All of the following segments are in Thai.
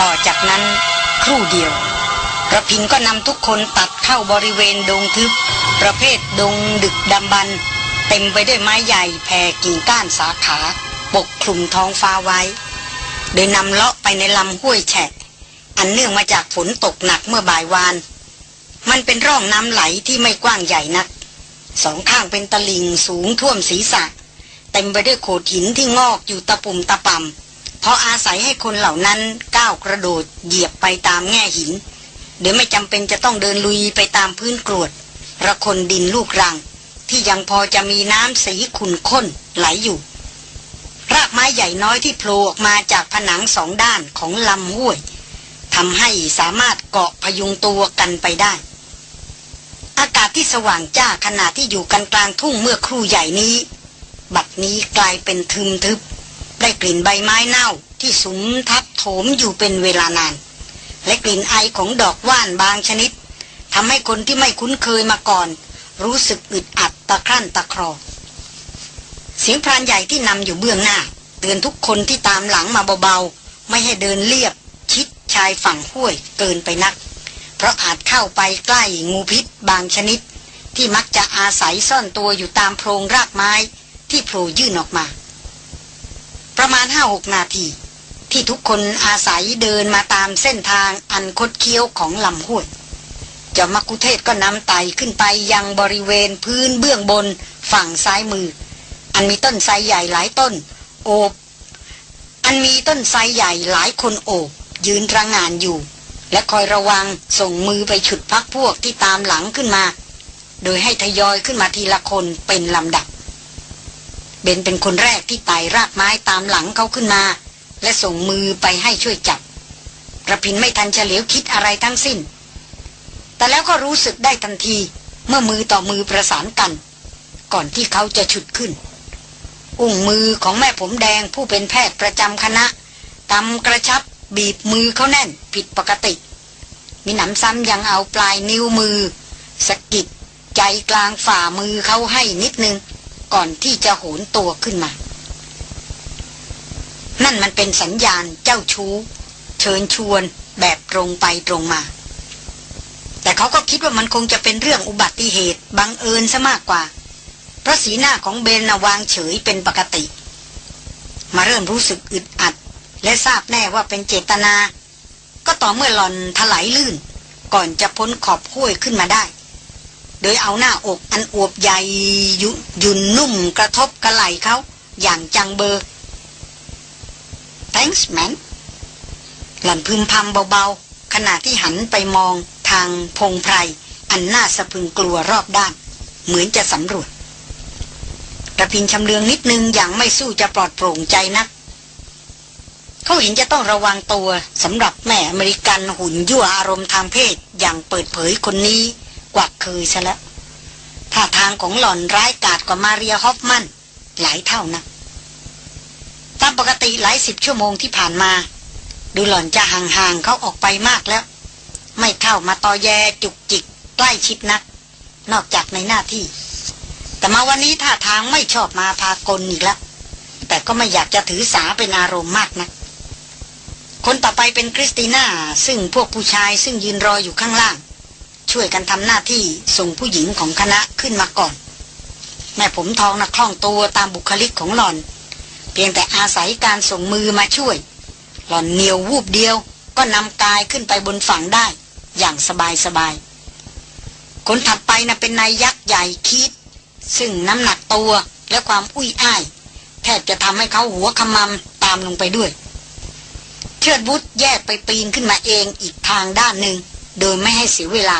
ต่อจากนั้นครู่เดียวกระพินก็นำทุกคนตัดเข้าบริเวณดงทึบ ประเภทดงดึกดำบรรเต็มไปด้วยไม้ใหญ่แผ่กิ่งก้านสาขา ปกคลุมท้องฟ้าไว้ โดยนำเลาะไปในลำห้วยแฉะอันเนื่องมาจากฝนตกหนักเมื่อบ่ายวาน มันเป็นร่องน้ำไหลที่ไม่กว้างใหญ่นัก สองข้างเป็นตลิ่งสูงท่วมศีรษะ เต็มไปด้วยโขดหินที่งอกอยู่ตะปุ่มตะป่ำ พราะอาศัยให้คนเหล่านั้นก้าวกระโดดเหยียบไปตามแง่หินโดยไม่จำเป็นจะต้องเดินลุยไปตามพื้นกรวดระคนดินลูกรัง ที่ยังพอจะมีน้ำสีขุ่นข้นไหลอยู่ รากไม้ใหญ่น้อยที่โผล่ออกมาจากผนังสองด้านของลำห้วยทำให้สามารถเกาะพยุงตัวกันไปได้ อากาศที่สว่างจ้าขณะที่อยู่กันกลางทุ่งเมื่อครู่ใหญ่นี้ บัดนี้กลายเป็นทึมทึบ ได้กลิ่นใบไม้เน่าที่สุมทับโถมอยู่เป็นเวลานาน และกลิ่นไอของดอกว่านบางชนิดทำให้คนที่ไม่คุ้นเคยมาก่อน รู้สึกอึดอัดตะครั่นตะครอเสียงพรานใหญ่ที่นำอยู่เบื้องหน้า เตือนทุกคนที่ตามหลังมาเบาๆ ไม่ให้เดินเลียบ ชิดชายฝั่งห้วยเกินไปนัก เพราะอาจเข้าไปใกล้งูพิษบางชนิด ที่มักจะอาศัยซ่อนตัวอยู่ตามโพรงรากไม้ที่โผล่ยื่นออกมา ประมาณห้าหกนาที ที่ทุกคนอาศัยเดินมาตามเส้นทางอันคดเคี้ยวของลำห้วยเจ้ามักคุเทศก็นำไต่ขึ้นไปยังบริเวณพื้นเบื้องบนฝั่งซ้ายมือ อันมีต้นไทรใหญ่หลายต้น โอบ อันมีต้นไทรใหญ่หลายคนโอบ ยืนระงานอยู่ และคอยระวังส่งมือไปฉุดพักพวกที่ตามหลังขึ้นมา โดยให้ทยอยขึ้นมาทีละคนเป็นลำดับ เบนเป็นคนแรกที่ไต่รากไม้ตามหลังเขาขึ้นมา และส่งมือไปให้ช่วยจับระพินไม่ทันเฉลียวคิดอะไรทั้งสิ้น แต่แล้วก็รู้สึกได้ทันทีเมื่อมือต่อมือประสานกัน ก่อนที่เขาจะฉุดขึ้น อุ้งมือของแม่ผมแดงผู้เป็นแพทย์ประจำคณะกำกระชับบีบมือเขาแน่นผิดปกติ มีหนำซ้ำยังเอาปลายนิ้วมือสกิดใจกลางฝ่ามือเขาให้นิดนึง ก่อนที่จะโหนตัวขึ้นมา นั่นมันเป็นสัญญาณเจ้าชู้ เชิญชวนแบบตรงไปตรงมา แต่เขาก็คิดว่ามันคงจะเป็นเรื่องอุบัติเหตุบังเอิญซะมากกว่า เพราะสีหน้าของเบนนวางเฉยเป็นปกติ มาเริ่มรู้สึกอึดอัด และทราบแน่ว่าเป็นเจตนา ก็ต่อเมื่อหลอนถลายลื่น ก่อนจะพ้นขอบห้วยขึ้นมาได้ โดยเอาหน้าอกอันอวบใหญ่ยุ่นนุ่มกระทบกระไหลเขาอย่างจังเบอร์ thanks man หล่อนพึมพำเบาๆ ขณะที่หันไปมองทางพงไพร อันน่าสะพึงกลัวรอบด้าน เหมือนจะสำรวจระพินชำเลืองนิดนึงอย่างไม่สู้จะปลอดโปร่งใจนัก เขาเห็นจะต้องระวังตัวสำหรับแม่อเมริกันหุ่นยั่วอารมณ์ทางเพศอย่างเปิดเผยคนนี้ กว่าเคยซะแล้วท่าทางของหล่อนร้ายกาจกว่ามาเรียฮอฟมัน หลายเท่านะตามปกติหลายสิบชั่วโมงที่ผ่านมา ดูหล่อนจะห่างๆเขาออกไปมากแล้ว ไม่เข้ามาตอแยจุกจิก ใกล้ชิดนัก นอกจากในหน้าที่ แต่มาวันนี้ท่าทางไม่ชอบมาพากลอีกแล้วแต่ก็ไม่อยากจะถือสาเป็นอารมณ์มากนะักคนต่อไปเป็นคริสติน่าซึ่งพวกผู้ชายซึ่งยืนรออยู่ข้างล่าง ช่วยกันทำหน้าที่ส่งผู้หญิงของคณะขึ้นมาก่อน แม่ผมทองนะคล่องตัวตามบุคลิกของหล่อน เพียงแต่อาศัยการส่งมือมาช่วย หล่อนเหนียววูบเดียว ก็นำกายขึ้นไปบนฝั่งได้ อย่างสบายสบายคนถัดไปนะเป็นนายยักษ์ใหญ่คิด ซึ่งน้ำหนักตัวและความอุ้ยอ้าย แทบจะทำให้เขาหัวขมำตามลงไปด้วย เชิดบุตรแยกไปปีนขึ้นมาเองอีกทางด้านหนึ่งโดยไม่ให้เสียเวลา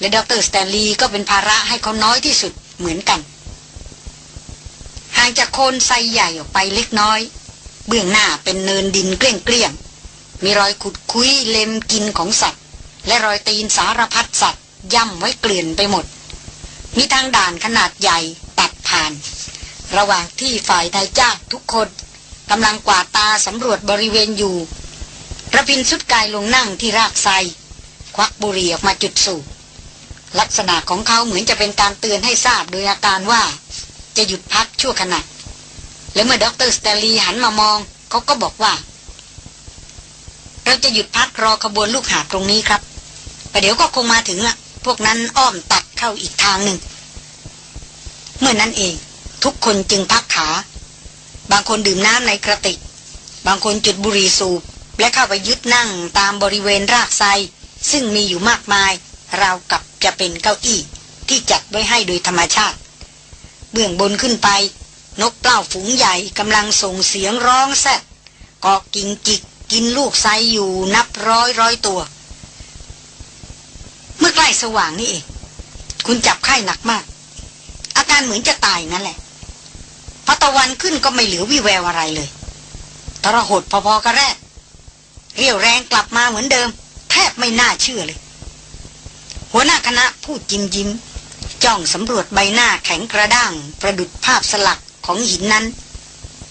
และดรสแตนลีย์ก็เป็นภาระให้เขาน้อยที่สุดเหมือนกัน ห่างจากโคนไซใหญ่ออกไปเล็กน้อย เบื้องหน้าเป็นเนินดินเกลี้ยงเกลี้ยงมีรอยขุดคุยเล็มกินของสัตว์ และรอยตีนสารพัดสัตว์ ย่ำไว้เกลื่อนไปหมด มีทางด่านขนาดใหญ่ตัดผ่าน ระหว่างที่ฝ่ายไทยจ้าทุกคนกำลังกวาดตาสำรวจบริเวณอยู่ระพินสุดกายลงนั่งที่รากไทรควักบุหรี่ออกมาจุดสูบ ลักษณะของเขาเหมือนจะเป็นการเตือนให้ทราบโดยอาการว่า จะหยุดพักชั่วขณะ และเมื่อด็อกเตอร์สแตนลีย์หันมามอง เขาก็บอกว่า เราจะหยุดพักรอขบวนลูกหาบตรงนี้ครับประเดี๋ยวก็คงมาถึงอะพวกนั้นอ้อมตัดเข้าอีกทางหนึ่ง เมื่อนั้นเองทุกคนจึงพักขา บางคนดื่มน้ำในกระติก บางคนจุดบุหรี่สูบ และเข้าไปยึดนั่งตามบริเวณรากไทรซึ่งมีอยู่มากมาย ราวกับ จะเป็นเก้าอี้ที่จัดไว้ให้โดยธรรมชาติ เบื้องบนขึ้นไป นกเปล้าฝูงใหญ่กำลังส่งเสียงร้องแซดกอกกิ่งจิกกินลูกไซอยู่นับร้อยร้อยตัว เมื่อใกล้สว่างนี่เอง คุณจับไข้หนักมาก อาการเหมือนจะตายนั่นแหละพอตะวันขึ้นก็ไม่เหลือวิแววอะไรเลยทรหดพอๆกับแรก เรียวแรงกลับมาเหมือนเดิม แทบไม่น่าเชื่อเลย หัวหน้าคณะพูดยิ้มยิ้ม จ้องสำรวจใบหน้าแข็งกระด้าง ประดุดภาพสลักของหินนั้น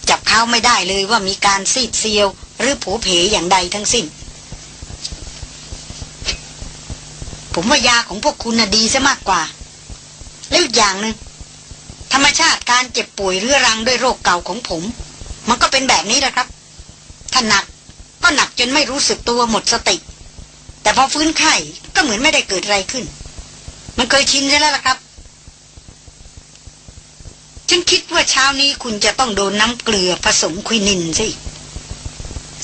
จับเขาไม่ได้เลยว่ามีการซีดเซียว หรือผูเพอย่างใดทั้งสิ้น ผมว่ายาของพวกคุณน่ะดีซะมากกว่า แล้วอีกอย่างหนึง่งธรรมชาติการเจ็บป่วยเรื้อรังด้วยโรคเก่าของผม มันก็เป็นแบบนี้แหละครับ ถ้าหนักก็หนักจนไม่รู้สึกตัวหมดสติ แต่พอฟื้นไข้ก็เหมือนไม่ได้เกิดอะไรขึ้น มันเคยชินใช่แล้วล่ะครับ ฉันคิดว่าเช้านี้คุณจะต้องโดนน้ำเกลือผสมควินินสิ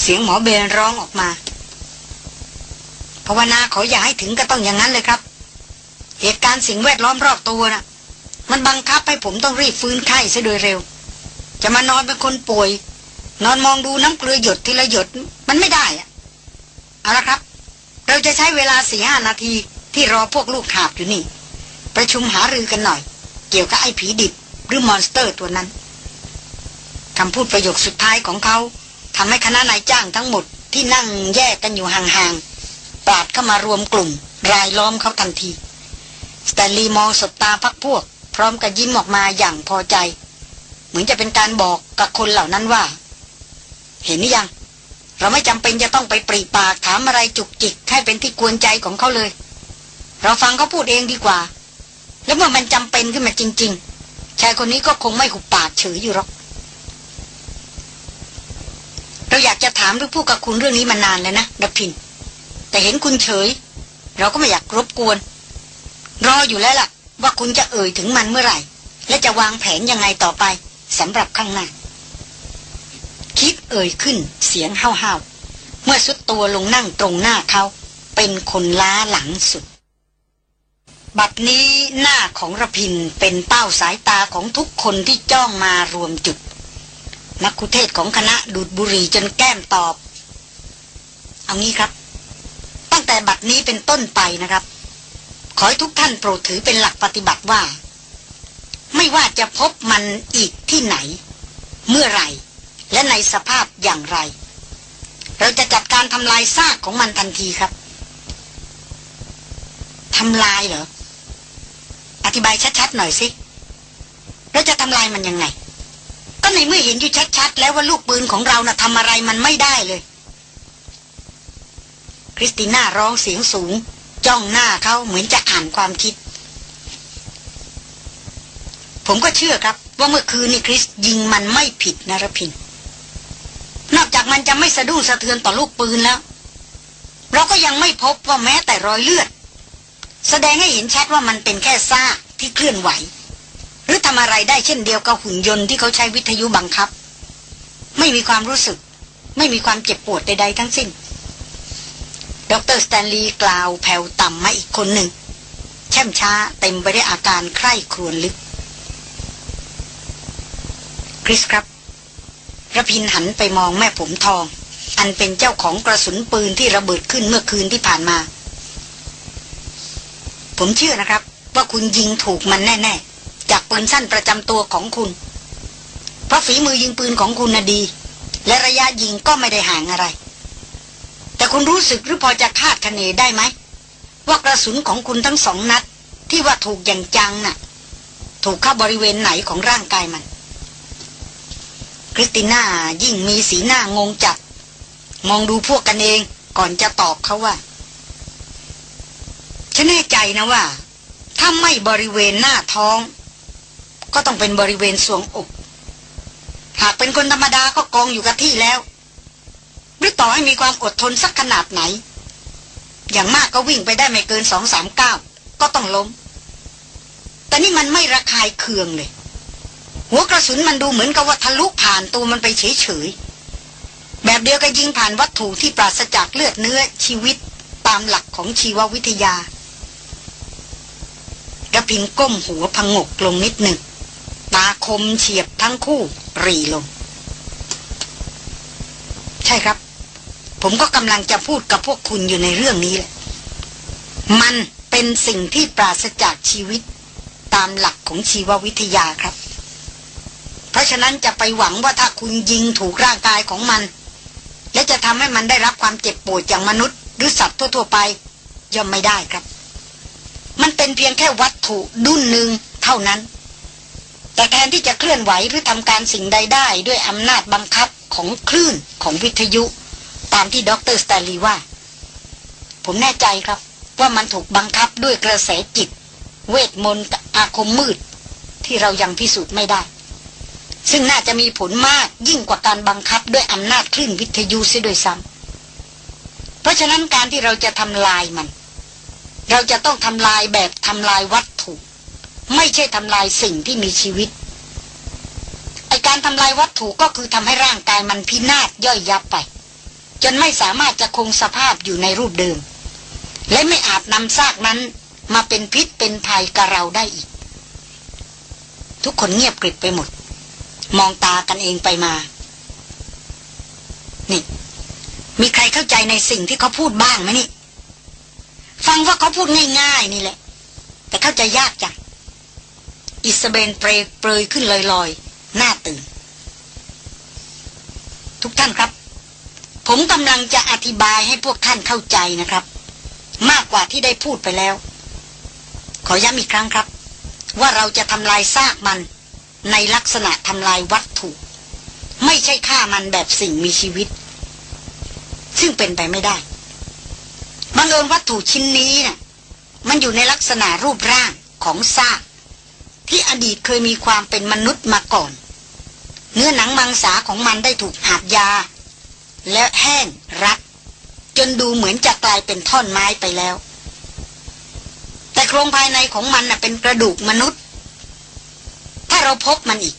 เสียงหมอเบนร้องออกมาภาวนาขออย่าให้ถึงก็ต้องอย่างนั้นเลยครับ เหตุการณ์สิ่งแวดล้อมรอบตัวนะ่ะ มันบังคับให้ผมต้องรีบฟื้นไข้ซะโดยเร็ว จะมานอนเป็นคนป่วย นอนมองดูน้ำเกลือหยดทีละหยดมันไม่ได้อะเอาละครับ เราจะใช้เวลาสี่ห้านาทีที่รอพวกลูกหาบอยู่นี่ ประชุมหารือกันหน่อย เกี่ยวกับไอ้ผีดิบหรือมอนสเตอร์ตัวนั้นคำพูดประโยคสุดท้ายของเขาทำให้คณะนายจ้างทั้งหมดที่นั่งแยกกันอยู่ห่างๆปราดเข้ามารวมกลุ่ม รายล้อมเขาทันทีสแตนลีย์มองสบตาพรรคพวก พร้อมกับยิ้มออกมาอย่างพอใจ เหมือนจะเป็นการบอกกับคนเหล่านั้นว่า เห็นหรือยัง เราไม่จำเป็นจะต้องไปปริปากถามอะไรจุกจิกให้เป็นที่กวนใจของเขาเลย เราฟังเขาพูดเองดีกว่า แล้วเมื่อมันจำเป็นขึ้นมาจริง ๆ ชายคนนี้ก็คงไม่หุบปากเฉยอยู่หรอก เราอยากจะถามหรือพูดกับคุณเรื่องนี้มานานแล้วนะดับพิน แต่เห็นคุณเฉย เราก็ไม่อยากรบกวน รออยู่แล้วล่ะ ว่าคุณจะเอ่ยถึงมันเมื่อไหร่ และจะวางแผนยังไงต่อไปสำหรับข้างหน้า คิดเอ่ยขึ้นเสียงห้าวๆ เมื่อสุดตัวลงนั่งตรงหน้าเขา เป็นคนล้าหลังสุด บัดนี้หน้าของระพินเป็นเป้าสายตาของทุกคนที่จ้องมารวมจุด นักคุเทศของคณะดูดบุหรี่จนแก้มตอบ เอางี้ครับ ตั้งแต่บัดนี้เป็นต้นไปนะครับ ขอให้ทุกท่านโปรดถือเป็นหลักปฏิบัติว่า ไม่ว่าจะพบมันอีกที่ไหน เมื่อไหร่ และในสภาพอย่างไร เราจะจัดการทำลายซากของมันทันทีครับทำลายเหรอ อธิบายชัดๆหน่อยสิ เราจะทำลายมันยังไง ก็ในเมื่อเห็นอยู่ชัดๆ แล้วว่าลูกปืนของเรานะ่ะทำอะไรมันไม่ได้เลย คริสติน่าร้องเสียงสูง จ้องหน้าเขาเหมือนจะอ่านความคิด ผมก็เชื่อครับ ว่าเมื่อคืนนี่คริสยิงมันไม่ผิดนะรพิน มันจะไม่สะดุ้งสะเทือนต่อลูกปืนแล้ว เราก็ยังไม่พบว่าแม้แต่รอยเลือด แสดงให้เห็นชัดว่ามันเป็นแค่ซากที่เคลื่อนไหว หรือทำอะไรได้เช่นเดียวกับหุ่นยนต์ที่เขาใช้วิทยุบังคับ ไม่มีความรู้สึก ไม่มีความเจ็บปวดใดๆทั้งสิ้น ดรสแตนลีย์กล่าวแผ่วต่ำมาอีกคนหนึ่งแช่มช้าเต็มไปด้วยอาการใคร่ครวญลึก คริสครับ ระพินหันไปมองแม่ผมทอง อันเป็นเจ้าของกระสุนปืนที่ระเบิดขึ้นเมื่อคืนที่ผ่านมา ผมเชื่อนะครับ ว่าคุณยิงถูกมันแน่ ๆ จากปืนสั้นประจำตัวของคุณ เพราะฝีมือยิงปืนของคุณน่ะดี และระยะยิงก็ไม่ได้ห่างอะไร แต่คุณรู้สึกหรือพอจะคาดคะเนได้ไหม ว่ากระสุนของคุณทั้งสองนัด ที่ว่าถูกอย่างจังน่ะ ถูกเข้าบริเวณไหนของร่างกายมัน คริสติน่ายิ่งมีสีหน้างงจัด มองดูพวกกันเองก่อนจะตอบเขาว่า ฉันแน่ใจนะว่า ถ้าไม่บริเวณหน้าท้อง ก็ต้องเป็นบริเวณสวงอก หากเป็นคนธรรมดาก็กองอยู่กับที่แล้ว หรือต่อให้มีความอดทนสักขนาดไหน อย่างมากก็วิ่งไปได้ไม่เกินสองสามเก้าก็ต้องล้ม แต่นี่มันไม่ระคายเคืองเลย หัวกระสุนมันดูเหมือนกับว่าทะลุผ่านตัวมันไปเฉยๆ แบบเดียวกับยิงผ่านวัตถุที่ปราศจากเลือดเนื้อชีวิตตามหลักของชีววิทยากระพินก้มหัวพังงกลงนิดหนึ่ง ตาคมเฉียบทั้งคู่รีลง ใช่ครับ ผมก็กำลังจะพูดกับพวกคุณอยู่ในเรื่องนี้แหละ มันเป็นสิ่งที่ปราศจากชีวิตตามหลักของชีววิทยาครับ เพราะฉะนั้นจะไปหวังว่าถ้าคุณยิงถูกร่างกายของมัน และจะทำให้มันได้รับความเจ็บปวดอย่างมนุษย์ หรือสัตว์ทั่วๆไปย่อมไม่ได้ครับ มันเป็นเพียงแค่วัตถุดุนหนึ่งเท่านั้น แต่แทนที่จะเคลื่อนไหวหรือทำการสิ่งใดได้ ด้วยอำนาจบังคับของคลื่นของวิทยุ ตามที่ด็อกเตอร์สแตลีว่า ผมแน่ใจครับ ว่ามันถูกบังคับด้วยกระแสจิต เวทมนต์อาคมมืด ที่เรายังพิสูจน์ไม่ได้ ซึ่งน่าจะมีผลมากยิ่งกว่าการบังคับด้วยอำนาจคลื่นวิทยุเสียด้วยซ้ำเพราะฉะนั้นการที่เราจะทำลายมัน เราจะต้องทำลายแบบทำลายวัตถุ ไม่ใช่ทำลายสิ่งที่มีชีวิตไอการทำลายวัตถุก็คือทำให้ร่างกายมันพินาศย่อยยับไป จนไม่สามารถจะคงสภาพอยู่ในรูปเดิม และไม่อาจนำซากนั้นมาเป็นพิษเป็นภัยกับเราได้อีก ทุกคนเงียบกริบไปหมด มองตากันเองไปมา นี่ มีใครเข้าใจในสิ่งที่เขาพูดบ้างไหมนี่ ฟังว่าเขาพูดง่ายๆ นี่แหละ แต่เข้าใจยากจังอิสเบนเปรยเปรยขึ้นลอยๆ หน้าตื่น ทุกท่านครับ ผมกำลังจะอธิบายให้พวกท่านเข้าใจนะครับ มากกว่าที่ได้พูดไปแล้ว ขอย้ำอีกครั้งครับ ว่าเราจะทำลายซากมัน ในลักษณะทำลายวัตถุ ไม่ใช่ฆ่ามันแบบสิ่งมีชีวิต ซึ่งเป็นไปไม่ได้บังเอิญวัตถุชิ้นนี้นะ่ะมันอยู่ในลักษณะรูปร่างของซากที่อดีตเคยมีความเป็นมนุษย์มาก่อน เนื้อหนังมังสาของมันได้ถูกอาบยา และแห้งรัดจนดูเหมือนจะกลายเป็นท่อนไม้ไปแล้ว แต่โครงภายในของมันน่ะเป็นกระดูกมนุษย์ เราพบมันอีก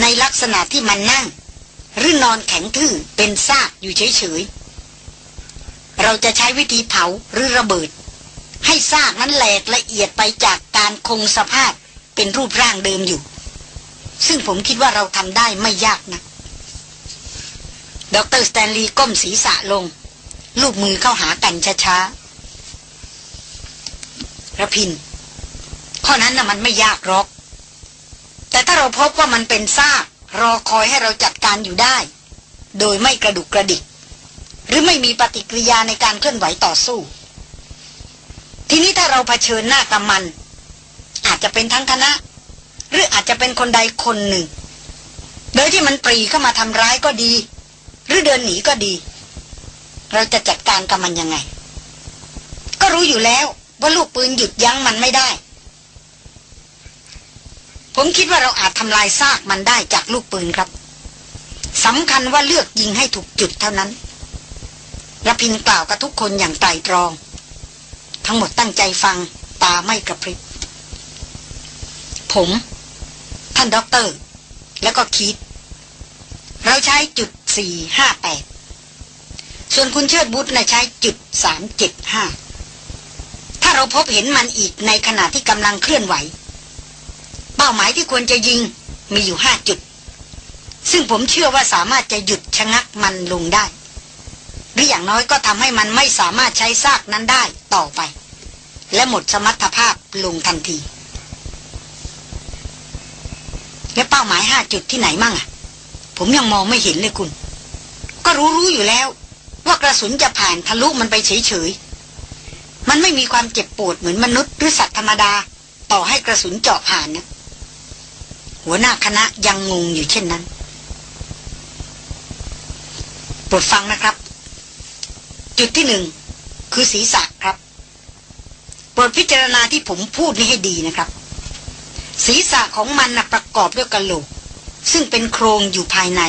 ในลักษณะที่มันนั่ง หรือนอนแข็งทื่อเป็นซากอยู่เฉยๆ เราจะใช้วิธีเผาหรือระเบิด ให้ซากนั้นแหลกละเอียดไปจากการคงสภาพเป็นรูปร่างเดิมอยู่ ซึ่งผมคิดว่าเราทำได้ไม่ยากนะดรสแตนลีย์ก้มศีรษะลง ลูกมือเข้าหากันช้าๆระพิน ข้อนั้นนะ่ะมันไม่ยากหรอก แต่ถ้าเราพบว่ามันเป็นซากรอคอยให้เราจัดการอยู่ได้ โดยไม่กระดุกกระดิก หรือไม่มีปฏิกิริยาในการเคลื่อนไหวต่อสู้ ทีนี้ถ้าเราเผชิญหน้ากับมัน อาจจะเป็นทั้งคณะ หรืออาจจะเป็นคนใดคนหนึ่ง โดยที่มันปรีเข้ามาทำร้ายก็ดี หรือเดินหนีก็ดี เราจะจัดการกับมันยังไง ก็รู้อยู่แล้วว่าลูกปืนหยุดยั้งมันไม่ได้ ผมคิดว่าเราอาจทำลายซากมันได้จากลูกปืนครับสำคัญว่าเลือกยิงให้ถูกจุดเท่านั้นรพินกล่าวกับทุกคนอย่างไตรตรอง ทั้งหมดตั้งใจฟังตาไม่กระพริบ ผม ท่านด็อกเตอร์ แล้วก็คิด เราใช้จุดสี่ห้าแปดส่วนคุณเชิดวุธนะใช้จุดสามเจ็ดห้าถ้าเราพบเห็นมันอีกในขณะที่กำลังเคลื่อนไหว เป้าหมายที่ควรจะยิงมีอยู่ห้าจุด ซึ่งผมเชื่อว่าสามารถจะหยุดชะงักมันลงได้ หรืออย่างน้อยก็ทำให้มันไม่สามารถใช้ซากนั้นได้ต่อไป และหมดสมรรถภาพลงทันทีและเป้าหมายห้าจุดที่ไหนมั่งอะ ผมยังมองไม่เห็นเลยคุณ ก็รู้รู้อยู่แล้ว ว่ากระสุนจะผ่านทะลุมันไปเฉยๆ มันไม่มีความเจ็บปวดเหมือนมนุษย์หรือสัตว์ธรรมดา ต่อให้กระสุนเจาะผ่านนะ หัวหน้าคณะยังงงอยู่เช่นนั้นโปรดฟังนะครับ จุดที่หนึ่งคือศีรษะครับโปรดพิจารณาที่ผมพูดนี้ให้ดีนะครับ ศีรษะของมันนะประกอบด้วยกะโหลก ซึ่งเป็นโครงอยู่ภายใน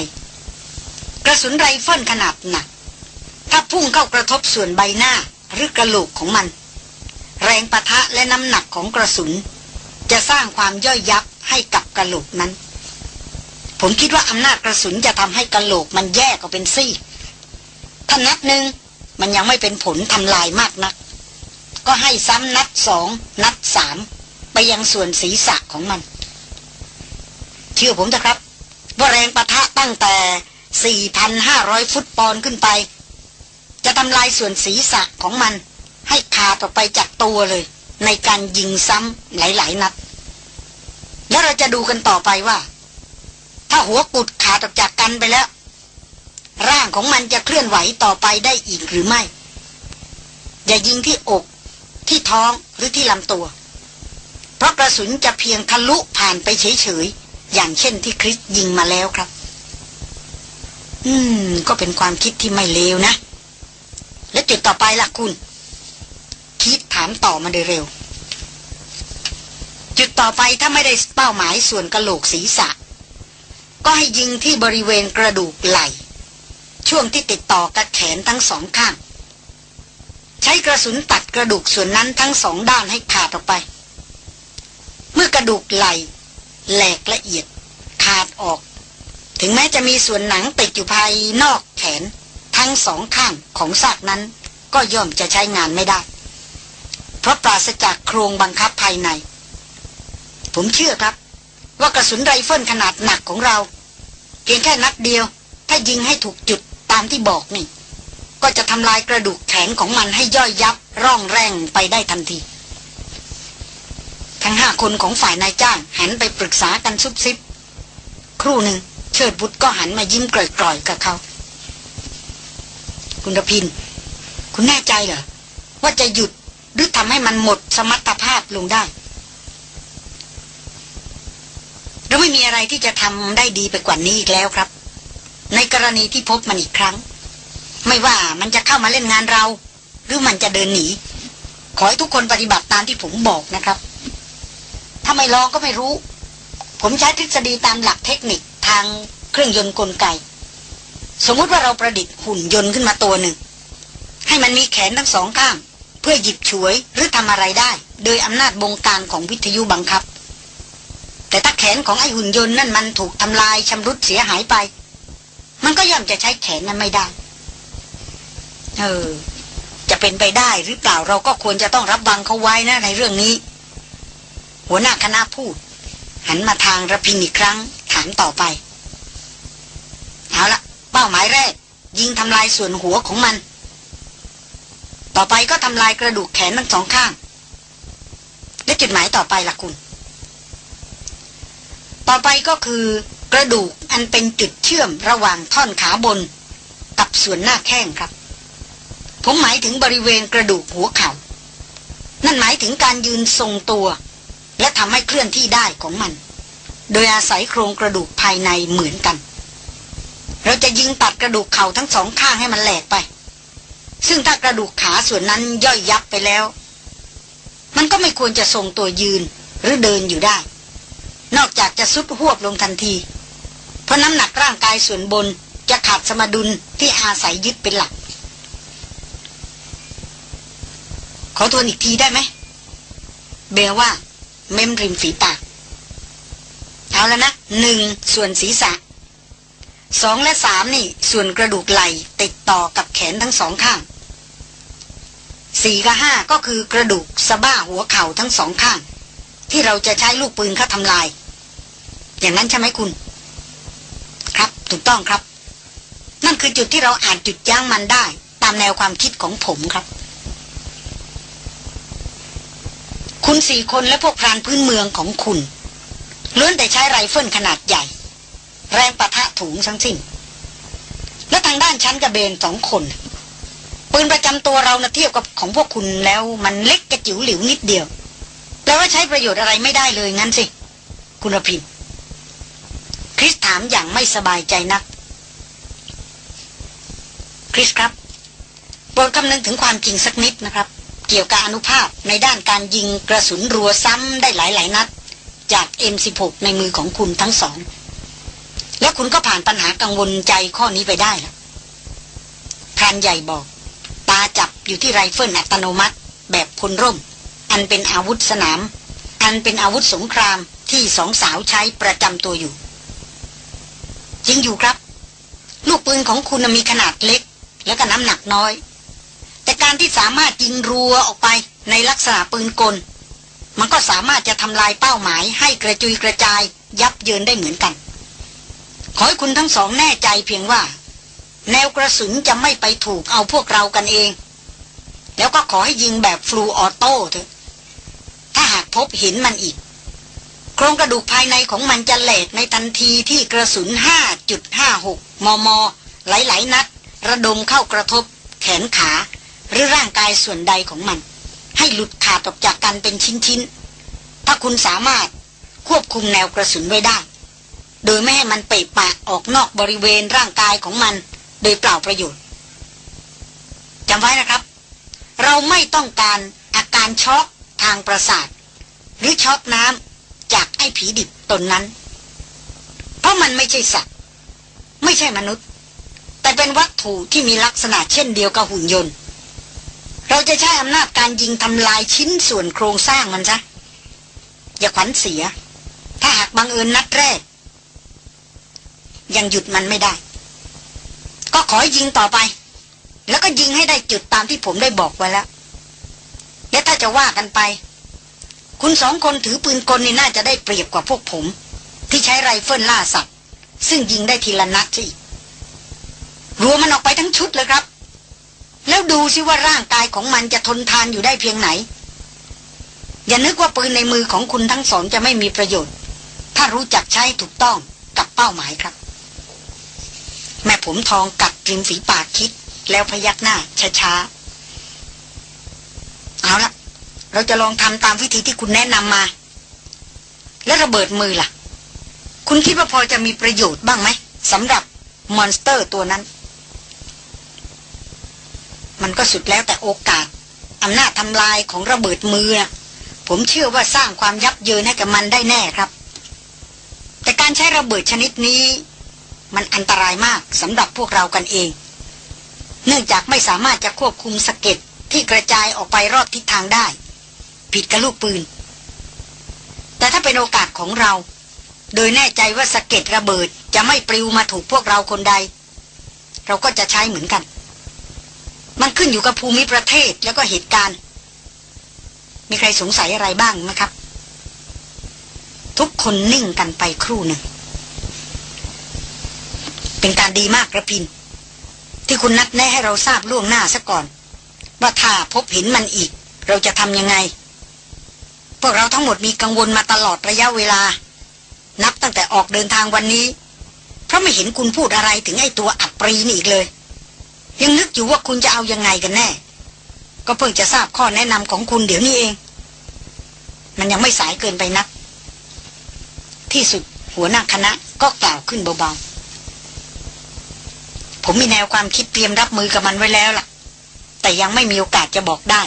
กระสุนไรเฟิลขนาดหนัก ถ้าพุ่งเข้ากระทบส่วนใบหน้าหรือกระโหลกของมัน แรงปะทะและน้ำหนักของกระสุน จะสร้างความย่อยยับ ให้กับกระโหลกนั้น ผมคิดว่าอำนาจกระสุนจะทำให้กระโหลกมันแยกออกเป็นซี่ถ้านัดหนึ่งมันยังไม่เป็นผลทำลายมากนัก ก็ให้ซ้ำนัดสองนัดสามไปยังส่วนศีรษะของมัน เชื่อผมนะครับ ว่าแรงปะทะตั้งแต่ 4,500 ฟุตปอนขึ้นไป จะทำลายส่วนศีรษะของมัน ให้ขาดออกไปจากตัวเลย ในการยิงซ้ำหลายๆนัด แล้วเราจะดูกันต่อไปว่า ถ้าหัวกุดขาดออกจากกันไปแล้ว ร่างของมันจะเคลื่อนไหวต่อไปได้อีกหรือไม่ อย่ายิงที่อก ที่ท้องหรือที่ลำตัว เพราะกระสุนจะเพียงทะลุผ่านไปเฉยๆ อย่างเช่นที่คริสยิงมาแล้วครับ อืม ก็เป็นความคิดที่ไม่เลวนะ และจุดต่อไปล่ะคุณคิดถามต่อมาโดยเร็ว จุดต่อไปถ้าไม่ได้เป้าหมายส่วนกระโหลกศีรษะ ก็ให้ยิงที่บริเวณกระดูกไหล่ช่วงที่ติดต่อกับแขนทั้งสองข้าง ใช้กระสุนตัดกระดูกส่วนนั้นทั้งสองด้านให้ขาดออกไป เมื่อกระดูกไหล่แหลกละเอียด ขาดออก ถึงแม้จะมีส่วนหนังติดอยู่ภายนอกแขน ทั้งสองข้างของซากนั้น ก็ย่อมจะใช้งานไม่ได้ เพราะปราศจากโครงบังคับภายใน ผมเชื่อครับ ว่ากระสุนไรเฟิลขนาดหนักของเรา เพียงแค่นัดเดียว ถ้ายิงให้ถูกจุดตามที่บอกนี่ ก็จะทำลายกระดูกแขนของมันให้ย่อยยับ ร่องแรงไปได้ทันที ทั้งห้าคนของฝ่ายนายจ้างหันไปปรึกษากันซุบซิบ ครู่หนึ่งเชิดบุตรก็หันมายิ้มกร่อยๆกับเขา คุณรพิน คุณแน่ใจเหรอว่าจะหยุดหรือทำให้มันหมดสมรรถภาพลงได้ เราไม่มีอะไรที่จะทำได้ดีไปกว่านี้อีกแล้วครับ ในกรณีที่พบมันอีกครั้ง ไม่ว่ามันจะเข้ามาเล่นงานเรา หรือมันจะเดินหนี ขอให้ทุกคนปฏิบัติตามที่ผมบอกนะครับ ถ้าไม่ลองก็ไม่รู้ ผมใช้ทฤษฎีตามหลักเทคนิคทางเครื่องยนต์กลไก สมมติว่าเราประดิษฐ์หุ่นยนต์ขึ้นมาตัวหนึ่ง ให้มันมีแขนทั้งสองข้าง เพื่อหยิบฉวยหรือทำอะไรได้ โดยอำนาจบงการของวิทยุบังคับ แต่ถ้าแขนของไอ้หุ่นยนต์นั่นมันถูกทำลายชำรุดเสียหายไป มันก็ย่อมจะใช้แขนนั้นไม่ได้ เออ จะเป็นไปได้หรือเปล่าเราก็ควรจะต้องรับบังเขาไว้นะในเรื่องนี้ หัวหน้าคณะพูด หันมาทางระพินอีกครั้ง ถามต่อไปเอาละเป้าหมายแรก ยิงทำลายส่วนหัวของมัน ต่อไปก็ทำลายกระดูกแขนทั้งสองข้าง และจุดหมายต่อไปล่ะคุณ ต่อไปก็คือกระดูกอันเป็นจุดเชื่อมระหว่างท่อนขาบน กับส่วนหน้าแข้งครับ ผมหมายถึงบริเวณกระดูกหัวเขา่า นั่นหมายถึงการยืนทรงตัว และทำให้เคลื่อนที่ได้ของมัน โดยอาศัยโครงกระดูกภายในเหมือนกัน เราจะยิงตัดกระดูกเข่าทั้งสองข้างให้มันแหลกไป ซึ่งถ้ากระดูกขาส่วนนั้นย่อยยับไปแล้ว มันก็ไม่ควรจะทรงตัวยืนหรือเดินอยู่ได้ นอกจากจะซุดหวบลงทันที เพราะน้ำหนักร่างกายส่วนบนจะขาดสมดุลที่อาศัยยึดเป็นหลัก ขอทวนอีกทีได้ไหม เบลว่า เมมริมฝีปาก เอาแล้วนะหนึ่งส่วนศีรษะสองและสามนี่ ส่วนกระดูกไหล่ติดต่อกับแขนทั้งสองข้างสี่กับห้าก็คือกระดูกสะบ้าหัวเข่าทั้งสองข้าง ที่เราจะใช้ลูกปืนเข้าทำลาย อย่างนั้นใช่ไหมคุณ ครับ ถูกต้องครับ นั่นคือจุดที่เราอาจจุดยั้งมันได้ ตามแนวความคิดของผมครับ คุณสี่คนและพวกพรานพื้นเมืองของคุณล้วนแต่ใช้ไรเฟิลขนาดใหญ่ แรงปะทะถุงทั้งสิ้นและทางด้านชั้นกระเบนสองคนปืนประจำตัวเรานะเทียบกับของพวกคุณแล้วมันเล็กกระจิ๋วหลิวนิดเดียวแปลว่าใช้ประโยชน์อะไรไม่ได้เลยงั้นสิ คุณพิน คริสถามอย่างไม่สบายใจนัก คริสครับโปรดคำนึงถึงความจริงสักนิดนะครับ เกี่ยวกับอนุภาพในด้านการยิงกระสุนรัวซ้ำได้หลายๆนัด จาก M16 ในมือของคุณทั้งสอง แล้วคุณก็ผ่านปัญหากังวลใจข้อนี้ไปได้แล้วพรานใหญ่บอก ตาจับอยู่ที่ไรเฟิลอัตโนมัติ แบบพลร่ม อันเป็นอาวุธสนาม อันเป็นอาวุธสงครามที่สองสาวใช้ประจำตัวอยู่ จริงอยู่ครับ ลูกปืนของคุณมีขนาดเล็ก และก็น้ำหนักน้อย แต่การที่สามารถยิงรัวออกไปในลักษณะปืนกล มันก็สามารถจะทำลายเป้าหมาย ให้กระจุยกระจาย ยับเยินได้เหมือนกัน ขอให้คุณทั้งสองแน่ใจเพียงว่า แนวกระสุนจะไม่ไปถูกเอาพวกเรากันเอง แล้วก็ขอให้ยิงแบบฟลูออโต้เถอะ ถ้าหากพบเห็นมันอีก รงกระดูกภายในของมันจะแหลกในทันทีที่กระสุน 5.56 มม หลาย ๆ นัด ระดมเข้ากระทบ แขนขา หรือร่างกายส่วนใดของมัน ให้หลุดขาดออกจากกันเป็นชิ้น ๆ ถ้าคุณสามารถควบคุมแนวกระสุนไว้ได้ โดยไม่ให้มันเปะปะออกนอกบริเวณร่างกายของมัน โดยเปล่าประโยชน์จำไว้นะครับ เราไม่ต้องการอาการช็อกทางประสาท หรือช็อกน้ำ จากไอ้ผีดิบตนนั้น เพราะมันไม่ใช่สัตว์ ไม่ใช่มนุษย์ แต่เป็นวัตถุที่มีลักษณะเช่นเดียวกับหุ่นยนต์ เราจะใช้อำนาจการยิงทำลายชิ้นส่วนโครงสร้างมันซะอย่าขวัญเสีย ถ้าหากบังเอิญนัดแรก ยังหยุดมันไม่ได้ ก็ขอยิงต่อไป แล้วก็ยิงให้ได้จุดตามที่ผมได้บอกไว้แล้วและถ้าจะว่ากันไป คุณสองคนถือปืนกลนี่น่าจะได้เปรียบกว่าพวกผม ที่ใช้ไรเฟิลล่าสัตว์ ซึ่งยิงได้ทีละนัดสิรัวมันออกไปทั้งชุดเลยครับ แล้วดูสิว่าร่างกายของมันจะทนทานอยู่ได้เพียงไหน อย่านึกว่าปืนในมือของคุณทั้งสองจะไม่มีประโยชน์ ถ้ารู้จักใช้ถูกต้องกับเป้าหมายครับ แม่ผมทองกัดริมฝีปากคิด แล้วพยักหน้าช้าๆเอาละ เราจะลองทำตามวิธีที่คุณแนะนำมา แล้วระเบิดมือล่ะ คุณคิดว่าพอจะมีประโยชน์บ้างไหมสำหรับมอนสเตอร์ตัวนั้น มันก็สุดแล้วแต่โอกาสอำนาจทำลายของระเบิดมือนะผมเชื่อว่าสร้างความยับเยินให้กับมันได้แน่ครับ แต่การใช้ระเบิดชนิดนี้ มันอันตรายมากสำหรับพวกเรากันเอง เนื่องจากไม่สามารถจะควบคุมสะเก็ดที่กระจายออกไปรอบทิศทางได้ ผิดกับลูกปืน แต่ถ้าเป็นโอกาสของเรา โดยแน่ใจว่าสะเก็ดระเบิดจะไม่ปลิวมาถูกพวกเราคนใด เราก็จะใช้เหมือนกัน มันขึ้นอยู่กับภูมิประเทศแล้วก็เหตุการณ์ มีใครสงสัยอะไรบ้างไหมครับ ทุกคนนิ่งกันไปครู่หนึ่ง เป็นการดีมากกระพิน ที่คุณนัดแนะให้เราทราบล่วงหน้าซะก่อนว่าถ้าพบเห็นมันอีก เราจะทำยังไง พวกเราทั้งหมดมีกังวลมาตลอดระยะเวลา นับตั้งแต่ออกเดินทางวันนี้ เพราะไม่เห็นคุณพูดอะไรถึงไอ้ตัวอับปรีนี่อีกเลย ยังนึกอยู่ว่าคุณจะเอายังไงกันแน่ ก็เพิ่งจะทราบข้อแนะนำของคุณเดี๋ยวนี้เอง มันยังไม่สายเกินไปนัก ที่สุดหัวหน้าคณะก็กล่าวขึ้นเบาๆ ผมมีแนวความคิดเตรียมรับมือกับมันไว้แล้วล่ะ แต่ยังไม่มีโอกาสจะบอกได้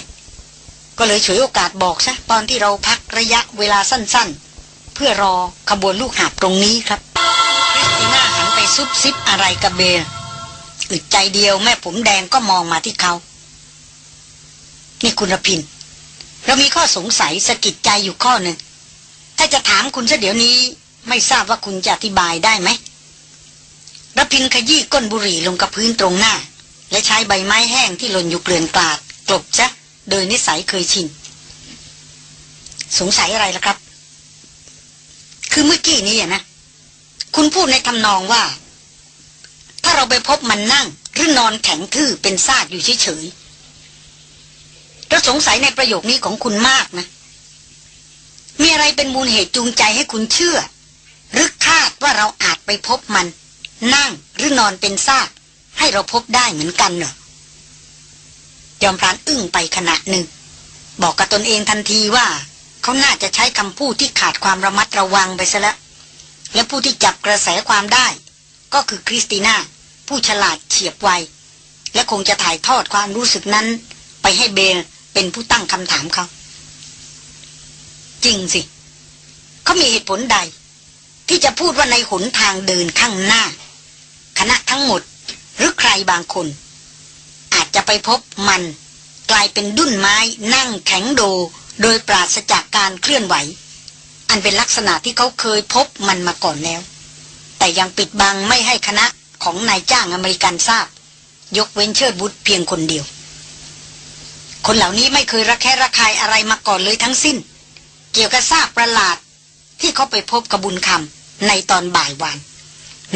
ก็เลยฉวยโอกาสบอกซะตอนที่เราพักระยะเวลาสั้นๆ เพื่อรอขบวนลูกหาบตรงนี้ครับคริสติน่าหันไปซุบซิบอะไรกับเบลอึดใจเดียวแม่ผมแดงก็มองมาที่เขา นี่คุณรพิน เรามีข้อสงสัยสะกิดใจอยู่ข้อหนึ่ง ถ้าจะถามคุณซะเดี๋ยวนี้ ไม่ทราบว่าคุณจะอธิบายได้ไหมรพินขยี้ก้นบุหรี่ลงกับพื้นตรงหน้า และใช้ใบไม้แห้งที่หล่นอยู่เกลื่อนกลาดกลบซะ โดยนิสัยเคยชิน สงสัยอะไรล่ะครับ คือเมื่อกี้นี้นะ คุณพูดในทำนองว่า ถ้าเราไปพบมันนั่ง หรือนอนแข็งทื่อเป็นซากอยู่เฉยๆเราสงสัยในประโยคนี้ของคุณมากนะ มีอะไรเป็นมูลเหตุจูงใจให้คุณเชื่อ หรือคาดว่าเราอาจไปพบมัน นั่งหรือนอนเป็นซากให้เราพบได้เหมือนกันเหรอ ยอมพรานอึ้งไปขณะหนึ่ง บอกกับตนเองทันทีว่า เขาน่าจะใช้คำพูดที่ขาดความระมัดระวังไปซะแล้วและผู้ที่จับกระแสความได้ ก็คือคริสติน่า ผู้ฉลาดเฉียบไว และคงจะถ่ายทอดความรู้สึกนั้น ไปให้เบลเป็นผู้ตั้งคำถามเขา จริงสิ เขามีเหตุผลใด ที่จะพูดว่าในหนทางเดินข้างหน้า คณะทั้งหมดหรือใครบางคน อาจจะไปพบมัน กลายเป็นดุ้นไม้นั่งแข็งโด โดยปราศจากการเคลื่อนไหว อันเป็นลักษณะที่เขาเคยพบมันมาก่อนแล้ว แต่ยังปิดบังไม่ให้คณะของนายจ้างอเมริกันทราบ ยกเว้นเชิดบุตรเพียงคนเดียว คนเหล่านี้ไม่เคยระแคะระคายอะไรมาก่อนเลยทั้งสิ้น เกี่ยวกับซากประหลาดที่เขาไปพบกระบุญคำในตอนบ่ายวาน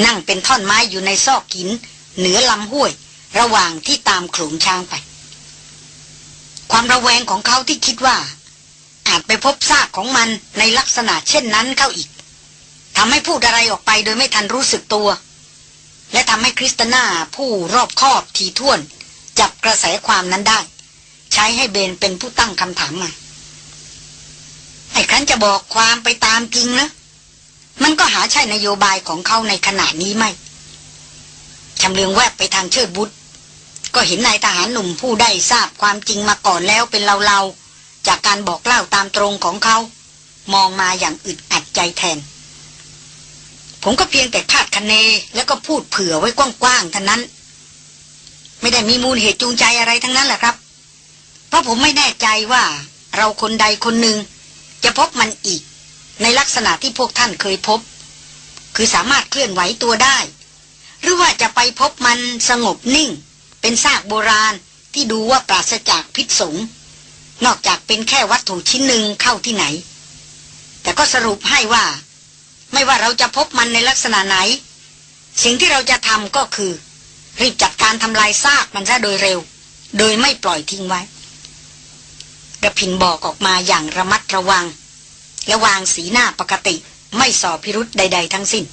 นั่งเป็นท่อนไม้อยู่ในซอกหิน เหนือลำห้วย ระหว่างที่ตามโขลงช้างไป ความระแวงของเขาที่คิดว่า อาจไปพบซากของมันในลักษณะเช่นนั้นเข้าอีกทำให้พูดอะไรออกไปโดยไม่ทันรู้สึกตัว และทำให้คริสตนาผู้รอบคอบทีท่วน จับกระแสความนั้นได้ ใช้ให้เบนเป็นผู้ตั้งคำถามมาไอ้ครั้นจะบอกความไปตามจริงนะ มันก็หาใช่นโยบายของเขาในขณะนี้ไม่ชำเลืองแวบไปทางเชิดบุตร ก็เห็นนายทหารหนุ่มผู้ได้ทราบความจริงมาก่อนแล้วเป็นเราๆ จากการบอกเล่าตามตรงของเขา มองมาอย่างอึดอัดใจแทน ผมก็เพียงแต่คาดคะเนแล้วก็พูดเผื่อไว้กว้างๆเท่านั้น ไม่ได้มีมูลเหตุจูงใจอะไรทั้งนั้นแหละครับ เพราะผมไม่แน่ใจว่าเราคนใดคนหนึ่งจะพบมันอีก ในลักษณะที่พวกท่านเคยพบ คือสามารถเคลื่อนไหวตัวได้ หรือว่าจะไปพบมันสงบนิ่ง เป็นซากโบราณที่ดูว่าปราศจากพิษสงนอกจากเป็นแค่วัตถุชิ้นหนึ่งเข้าที่ไหน แต่ก็สรุปให้ว่า ไม่ว่าเราจะพบมันในลักษณะไหน สิ่งที่เราจะทำก็คือ รีบจัดการทำลายซากมันซะโดยเร็ว โดยไม่ปล่อยทิ้งไว้กระพินบอกออกมาอย่างระมัดระวัง และวางสีหน้าปกติไม่สอบพิรุษใด ๆ ทั้งสิ้น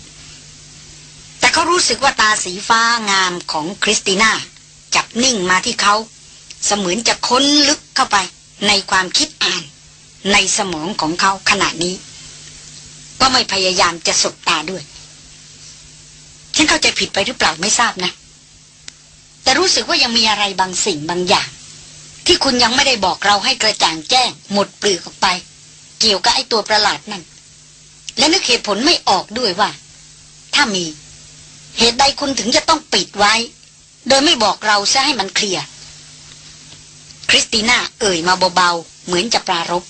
แต่เขารู้สึกว่าตาสีฟ้างามของคริสติน่า จับนิ่งมาที่เขา เสมือนจะค้นลึกเข้าไปในความคิดอ่าน ในสมองของเขาขณะนี้ ก็ไม่พยายามจะสบตาด้วย ฉันเข้าใจผิดไปหรือเปล่าไม่ทราบนะ แต่รู้สึกว่ายังมีอะไรบางสิ่งบางอย่าง ที่คุณยังไม่ได้บอกเราให้กระจ่างแจ้ง หมดปลือกออกไป เกี่ยวกับไอ้ตัวประหลาดนั่นและนึกเหตุผลไม่ออกด้วยว่า ถ้ามี เหตุใดคุณถึงจะต้องปิดไว้ โดยไม่บอกเราซะให้มันเคลียร์คริสติน่าเอ่ยมาเบาๆ เหมือนจะปรารบ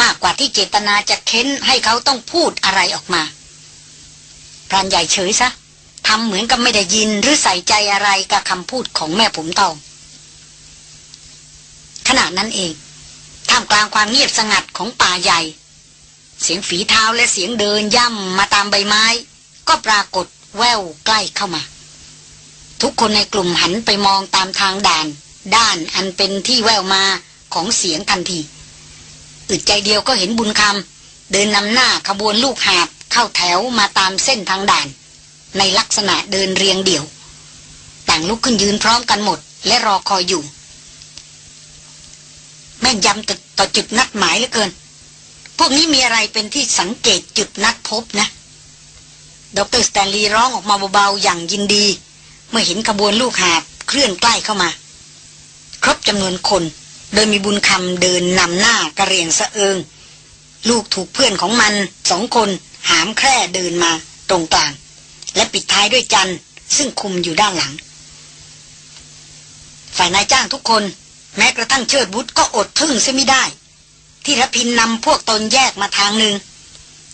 มากกว่าที่เจตนาจะเค้นให้เขาต้องพูดอะไรออกมาพรานใหญ่เฉยซะทำเหมือนกับไม่ได้ยินหรือใส่ใจอะไรกับคำพูดของแม่ผมทองขณะนั้นเองท่ามกลางความเงียบสงัดของป่าใหญ่ เสียงฝีเท้าและเสียงเดินย่ำมาตามใบไม้ ก็ปรากฏแววใกล้เข้ามา ทุกคนในกลุ่มหันไปมองตามทางด่าน ด้านอันเป็นที่แววมาของเสียงทันทีอึดใจเดียวก็เห็นบุญคำเดินนำหน้าขบวนลูกหาบเข้าแถวมาตามเส้นทางด่าน ในลักษณะเดินเรียงเดี่ยว ต่างลุกขึ้นยืนพร้อมกันหมด และรอคอยอยู่ แม่นยำต่อจุดนัดหมายเหลือเกิน พวกนี้มีอะไรเป็นที่สังเกตจุดนัดพบนะ ดรสแตนลีย์ร้องออกมาเบาๆอย่างยินดี เมื่อเห็นขบวนลูกหาบเคลื่อนใกล้เข้ามา ครบจำนวนคน โดยมีบุญคำเดินนำหน้ากระเรียงสะเอิง ลูกถูกเพื่อนของมันสองคนหามแคร่เดินมาตรงกลาง และปิดท้ายด้วยจันซึ่งคุมอยู่ด้านหลัง ฝ่ายนายจ้างทุกคน แม้กระทั่งเชิดบุตรก็อดทึ่งเสียไม่ได้ ที่รพินนำพวกตนแยกมาทางหนึ่ง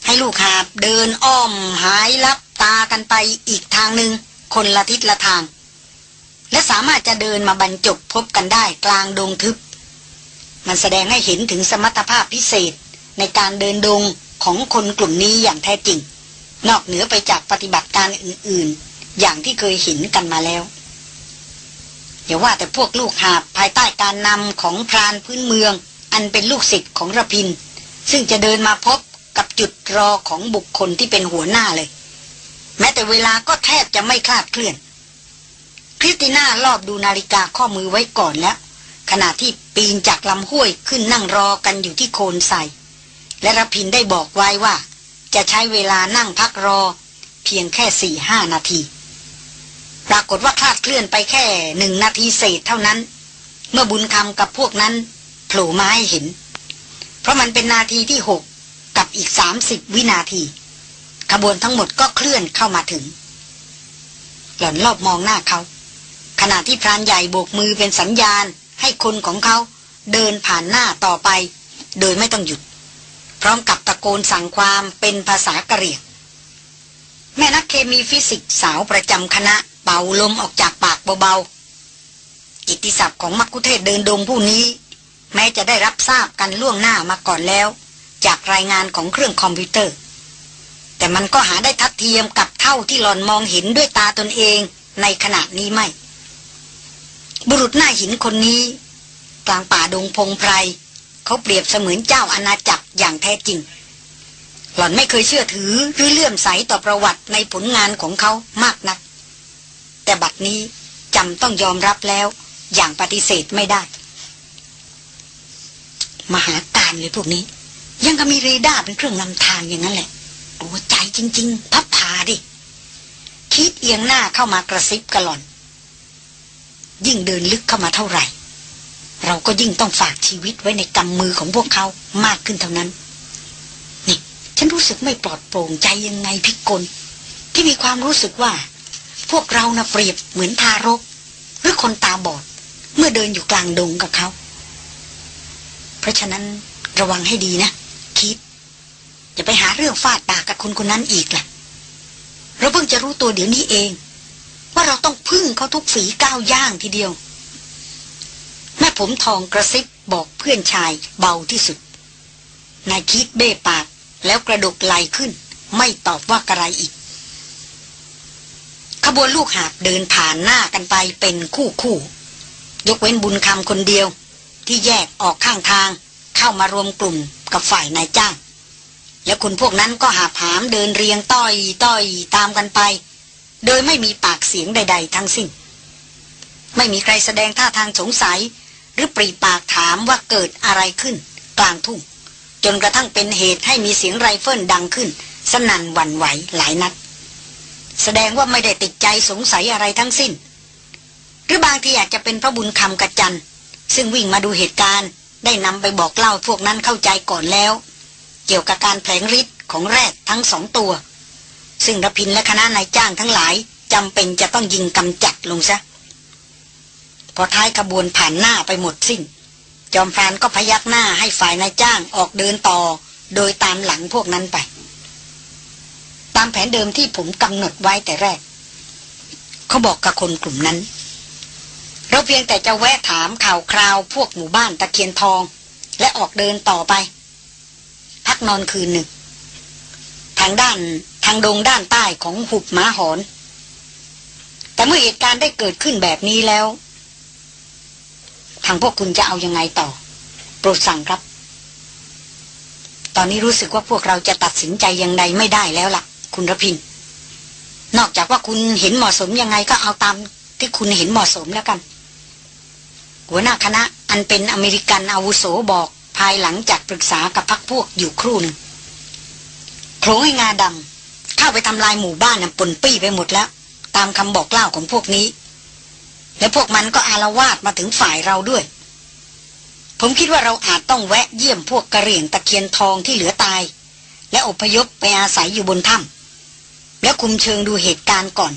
ให้ลูกหาบเดินอ้อมหายลับตากันไปอีกทางหนึ่ง คนละทิศละทาง และสามารถจะเดินมาบรรจบพบกันได้กลางดงทึบ มันแสดงให้เห็นถึงสมรรถภาพพิเศษในการเดินดงของคนกลุ่มนี้อย่างแท้จริง นอกเหนือไปจากปฏิบัติการอื่นๆ อย่างที่เคยเห็นกันมาแล้วอย่าว่าแต่พวกลูกหาบภายใต้การนำของพรานพื้นเมือง อันเป็นลูกศิษย์ของระพิน ซึ่งจะเดินมาพบกับจุดรอของบุคคลที่เป็นหัวหน้าเลย แม้แต่เวลาก็แทบจะไม่คลาดเคลื่อนคริสติน่ารอบดูนาฬิกาข้อมือไว้ก่อนแล้ว ขณะที่ปีนจากลำห้วยขึ้นนั่งรอกันอยู่ที่โคนใสและรพินได้บอกไว้ว่า จะใช้เวลานั่งพักรอ เพียงแค่สี่ห้านาที ปรากฏว่าคลาดเคลื่อนไปแค่หนึ่งนาทีเศษเท่านั้น เมื่อบุญคำกับพวกนั้นโผล่มาให้เห็น เพราะมันเป็นนาทีที่หกกับอีกสามสิบวินาที ขบวนทั้งหมดก็เคลื่อนเข้ามาถึง หล่อนรอบมองหน้าเขา ขณะที่พรานใหญ่โบกมือเป็นสัญญาณ ให้คนของเขาเดินผ่านหน้าต่อไป โดยไม่ต้องหยุด พร้อมกับตะโกนสั่งความเป็นภาษากะเหรี่ยงแม่นักเคมีฟิสิกส์สาวประจำคณะเป่าลมออกจากปากเบาๆกิตติศัพท์ของมัคคุเทศก์เดินดงผู้นี้ แม้จะได้รับทราบกันล่วงหน้ามาก่อนแล้ว จากรายงานของเครื่องคอมพิวเตอร์ แต่มันก็หาได้ทัดเทียมกับเท่าที่หล่อนมองเห็นด้วยตาตนเองในขณะนี้ไม่ บุรุษหน้าหินคนนี้ กลางป่าดงพงไพรเขาเปรียบเสมือนเจ้าอาณาจักรอย่างแท้จริง หล่อนไม่เคยเชื่อถือหรือเลื่อมใสต่อประวัติในผลงานของเขามากนัก แต่บัดนี้จำต้องยอมรับแล้ว อย่างปฏิเสธไม่ได้ มหาการเลยพวกนี้ ยังก็มีเรดาร์เป็นเครื่องนำทางอย่างนั้นแหละ โอ้ใจจริง ๆ พับผาดิ คิดเอียงหน้าเข้ามากระซิบกระหล่อน ยิ่งเดินลึกเข้ามาเท่าไหร่ เราก็ยิ่งต้องฝากชีวิตไว้ในกำมือของพวกเขามากขึ้นเท่านั้น นี่ ฉันรู้สึกไม่ปลอดโปร่งใจยังไงพิกล ที่มีความรู้สึกว่า พวกเรานะ่ะเปรียบเหมือนทารก หรือคนตาบอด เมื่อเดินอยู่กลางดงกับเขา เพราะฉะนั้นระวังให้ดีนะ คิด อย่าไปหาเรื่องฟาดปากกับคนคนนั้นอีกล่ะ เราเพิ่งจะรู้ตัวเดี๋ยวนี้เอง ว่าเราต้องพึ่งเขาทุกฝีก้าวย่างทีเดียว แม่ผมทองกระซิบบอกเพื่อนชายเบาที่สุด นายคิดเบ้ปากแล้วกระดกไหลขึ้น ไม่ตอบว่ากระไรอีก ขบวนลูกหาบเดินผ่านหน้ากันไปเป็นคู่คู่ ยกเว้นบุญคำคนเดียว ที่แยกออกข้างทาง เข้ามารวมกลุ่มกับฝ่ายนายจ้าง แล้วคนพวกนั้นก็หาผามเดินเรียงต้อยต้อยตามกันไป โดยไม่มีปากเสียงใด ๆ ทั้งสิ้น ไม่มีใครแสดงท่าทางสงสัย หรือปรีปากถามว่าเกิดอะไรขึ้น กลางทุ่ง จนกระทั่งเป็นเหตุให้มีเสียงไรเฟิลดังขึ้น สนั่นหวั่นไหวหลายนัด แสดงว่าไม่ได้ติดใจสงสัยอะไรทั้งสิ้น หรือบางทีอาจจะเป็นพระบุญคำกระจันซึ่งวิ่งมาดูเหตุการณ์ ได้นำไปบอกเล่าพวกนั้นเข้าใจก่อนแล้ว กี่ยวกับการแผลงฤทธิ์ของแรดทั้งสองตัว ซึ่งรพินและคณะนายจ้างทั้งหลายจำเป็นจะต้องยิงกำจัดลงซะ พอท้ายขบวนผ่านหน้าไปหมดสิ้น จอมพรานก็พยักหน้าให้ฝ่ายนายจ้างออกเดินต่อ โดยตามหลังพวกนั้นไป ตามแผนเดิมที่ผมกำหนดไว้แต่แรก เขาบอกกับคนกลุ่มนั้น เราเพียงแต่จะแวะถามข่าวคราวพวกหมู่บ้านตะเคียนทอง และออกเดินต่อไป พักนอนคืนหนึ่ง ทางด้านทางดงด้านใต้ของหุบม้าหอน แต่เมื่อเหตุการณ์ได้เกิดขึ้นแบบนี้แล้ว ทางพวกคุณจะเอายังไงต่อ โปรดสั่งครับ ตอนนี้รู้สึกว่าพวกเราจะตัดสินใจยังไงไม่ได้แล้วล่ะ คุณรพินนอกจากว่าคุณเห็นเหมาะสมยังไงก็เอาตามที่คุณเห็นเหมาะสมแล้วกัน หัวหน้าคณะอันเป็นอเมริกันอาวุโสบอกายหลังจากปรึกษากับพักพวกอยู่ครู่หนึ่งโขลงให้งาดำเข้าไปทำลายหมู่บ้านน่ะปนปี้ไปหมดแล้ว ตามคำบอกเล่าของพวกนี้ และพวกมันก็อารวาสมาถึงฝ่ายเราด้วย ผมคิดว่าเราอาจต้องแวะเยี่ยมพวกกระเหรี่ยงตะเคียนทองที่เหลือตาย และอพยพไปอาศัยอยู่บนถ้ำแล้วคุมเชิงดูเหตุการณ์ก่อน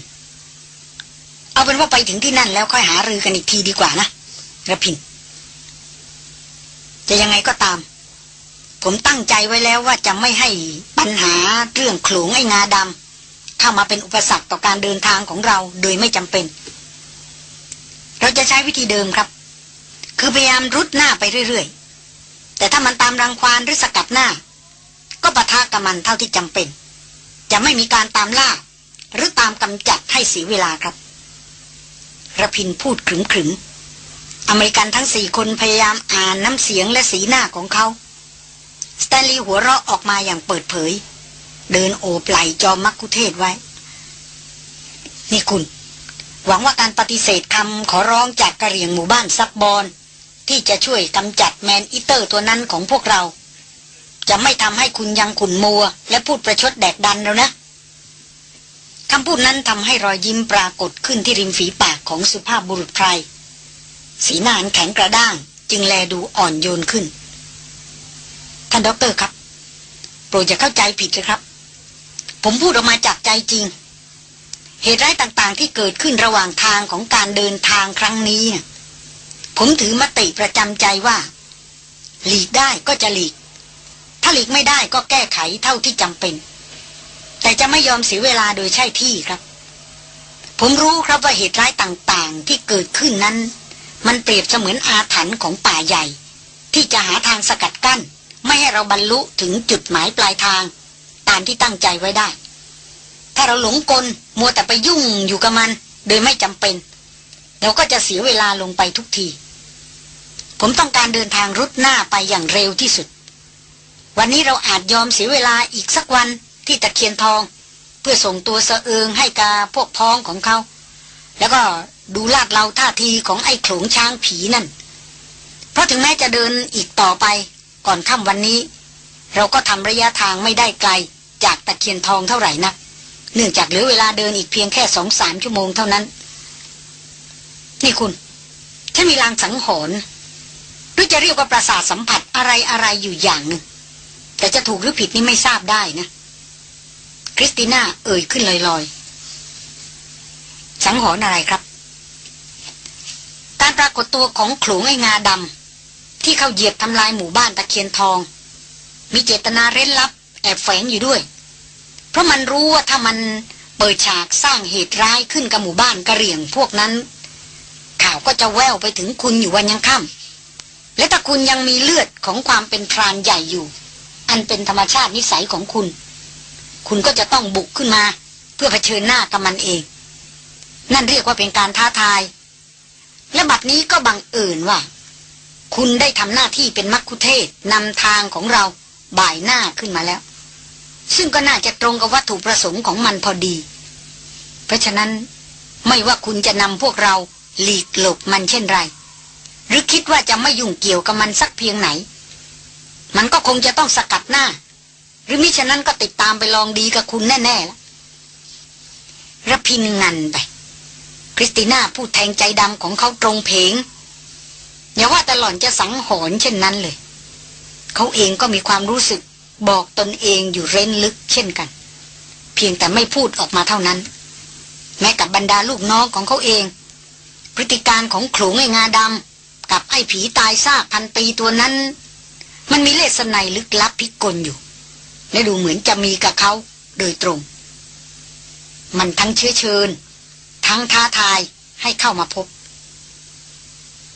เอาเป็นว่าไปถึงที่นั่นแล้วค่อยหารือกันอีกทีดีกว่านะระพิน จะยังไงก็ตาม ผมตั้งใจไว้แล้วว่าจะไม่ให้ปัญหาเรื่องโขลงไอ้งาดำเข้ามาเป็นอุปสรรคต่อการเดินทางของเราโดยไม่จำเป็น เราจะใช้วิธีเดิมครับ คือพยายามรุดหน้าไปเรื่อยๆ แต่ถ้ามันตามรังควานหรือสกัดหน้า ก็ปะทะกับมันเท่าที่จำเป็น จะไม่มีการตามล่า หรือตามกำจัดให้เสียเวลาครับรพินทร์พูดขรึมขรึมๆ อเมริกันทั้งสี่คนพยายามอ่านน้ำเสียงและสีหน้าของเขา สแตนลีย์หัวเราะออกมาอย่างเปิดเผย เดินโอบไหล่จอมมัคคุเทศก์ไว้ นี่คุณ หวังว่าการปฏิเสธคำขอร้องจากกะเหรี่ยงหมู่บ้านซับบอน ที่จะช่วยกำจัด man-eater ตัวนั้นของพวกเรา จะไม่ทำให้คุณยังขุ่นมัว และพูดประชดแดกดันแล้วนะคำพูดนั้นทำให้รอยยิ้มปรากฏขึ้นที่ริมฝีปากของสุภาพบุรุษไพร สีหน้าแข็งกระด้าง จึงแลดูอ่อนโยนขึ้น ท่านด็อกเตอร์ครับ โปรดอย่าเข้าใจผิดเลยครับ ผมพูดออกมาจากใจจริง เหตุร้ายต่างๆที่เกิดขึ้นระหว่างทางของการเดินทางครั้งนี้นะผมถือมติประจำใจว่า หลีกได้ก็จะหลีก ถ้าหลีกไม่ได้ก็แก้ไขเท่าที่จำเป็น แต่จะไม่ยอมเสียเวลาโดยใช่ที่ครับ ผมรู้ครับว่าเหตุร้ายต่างๆที่เกิดขึ้นนั้น มันเปรียบเสมือนอาถรรพ์ของป่าใหญ่ ที่จะหาทางสกัดกั้น ไม่ให้เราบรรลุถึงจุดหมายปลายทาง ตามที่ตั้งใจไว้ได้ ถ้าเราหลงกลมัวแต่ไปยุ่งอยู่กับมัน โดยไม่จำเป็นเราก็จะเสียเวลาลงไปทุกที ผมต้องการเดินทางรุดหน้าไปอย่างเร็วที่สุด วันนี้เราอาจยอมเสียเวลาอีกสักวันที่ตะเคียนทอง เพื่อส่งตัวเสเอิงให้กาพวกพ้องของเขา แล้วก็ ดูลาดเราท่าทีของไอ้โขลงช้างผีนั่น เพราะถึงแม้จะเดินอีกต่อไปก่อนค่ำวันนี้ เราก็ทำระยะทางไม่ได้ไกล จากตะเคียนทองเท่าไหร่นักเนื่องจากเหลือเวลาเดินอีกเพียงแค่สองสามชั่วโมงเท่านั้น นี่คุณฉันมีลางสังหรณ์หรือจะเรียกว่าประสาทสัมผัสอะไรอะไรอยู่อย่างหนึ่งแต่จะถูกหรือผิดนี่ไม่ทราบได้นะ คริสติน่าเอ่ยขึ้นลอยๆ สังหรณ์อะไรครับ การปรากฏตัวของขลุงไอ้งาดำที่เขาเหยียบทำลายหมู่บ้านตะเคียนทอง มีเจตนาเร้นลับ แอบแฝงอยู่ด้วย เพราะมันรู้ว่าถ้ามันเปิดฉากสร้างเหตุร้ายขึ้นกับหมู่บ้านกระเหรี่ยงพวกนั้น ข่าวก็จะแววไปถึงคุณอยู่วันยังค่ำและถ้าคุณยังมีเลือดของความเป็นพรานใหญ่อยู่ อันเป็นธรรมชาตินิสัยของคุณ คุณก็จะต้องบุกขึ้นมา เพื่อเผชิญหน้ากับมันเอง นั่นเรียกว่าเป็นการท้าทาย และบัดนี้ก็บังเอิญว่า คุณได้ทำหน้าที่เป็นมักคุเทศนำทางของเราบ่ายหน้าขึ้นมาแล้ว ซึ่งก็น่าจะตรงกับวัตถุประสงค์ของมันพอดี เพราะฉะนั้นไม่ว่าคุณจะนำพวกเราหลีกหลบมันเช่นไร หรือคิดว่าจะไม่ยุ่งเกี่ยวกับมันสักเพียงไหน มันก็คงจะต้องสกัดหน้า หรือมิฉะนั้นก็ติดตามไปลองดีกับคุณแน่ๆแล้วระพินงันไป คริสติน่าพูดแทงใจดำของเขาตรงเผงอย่าว่าแต่หล่อนจะสังหรณ์เช่นนั้นเลย เขาเองก็มีความรู้สึกบอกตนเองอยู่เร้นลึกเช่นกัน เพียงแต่ไม่พูดออกมาเท่านั้น แม้กับบรรดาลูกน้องของเขาเอง พฤติการณ์ของโขลงไอ้งาดำกับไอ้ผีตายซากพันปีตัวนั้น มันมีเลศนัยลึกลับพิกลอยู่ และดูเหมือนจะมีกับเขาโดยตรง มันทั้งเชื้อเชิญ ทั้งท้าทายให้เข้ามาพบ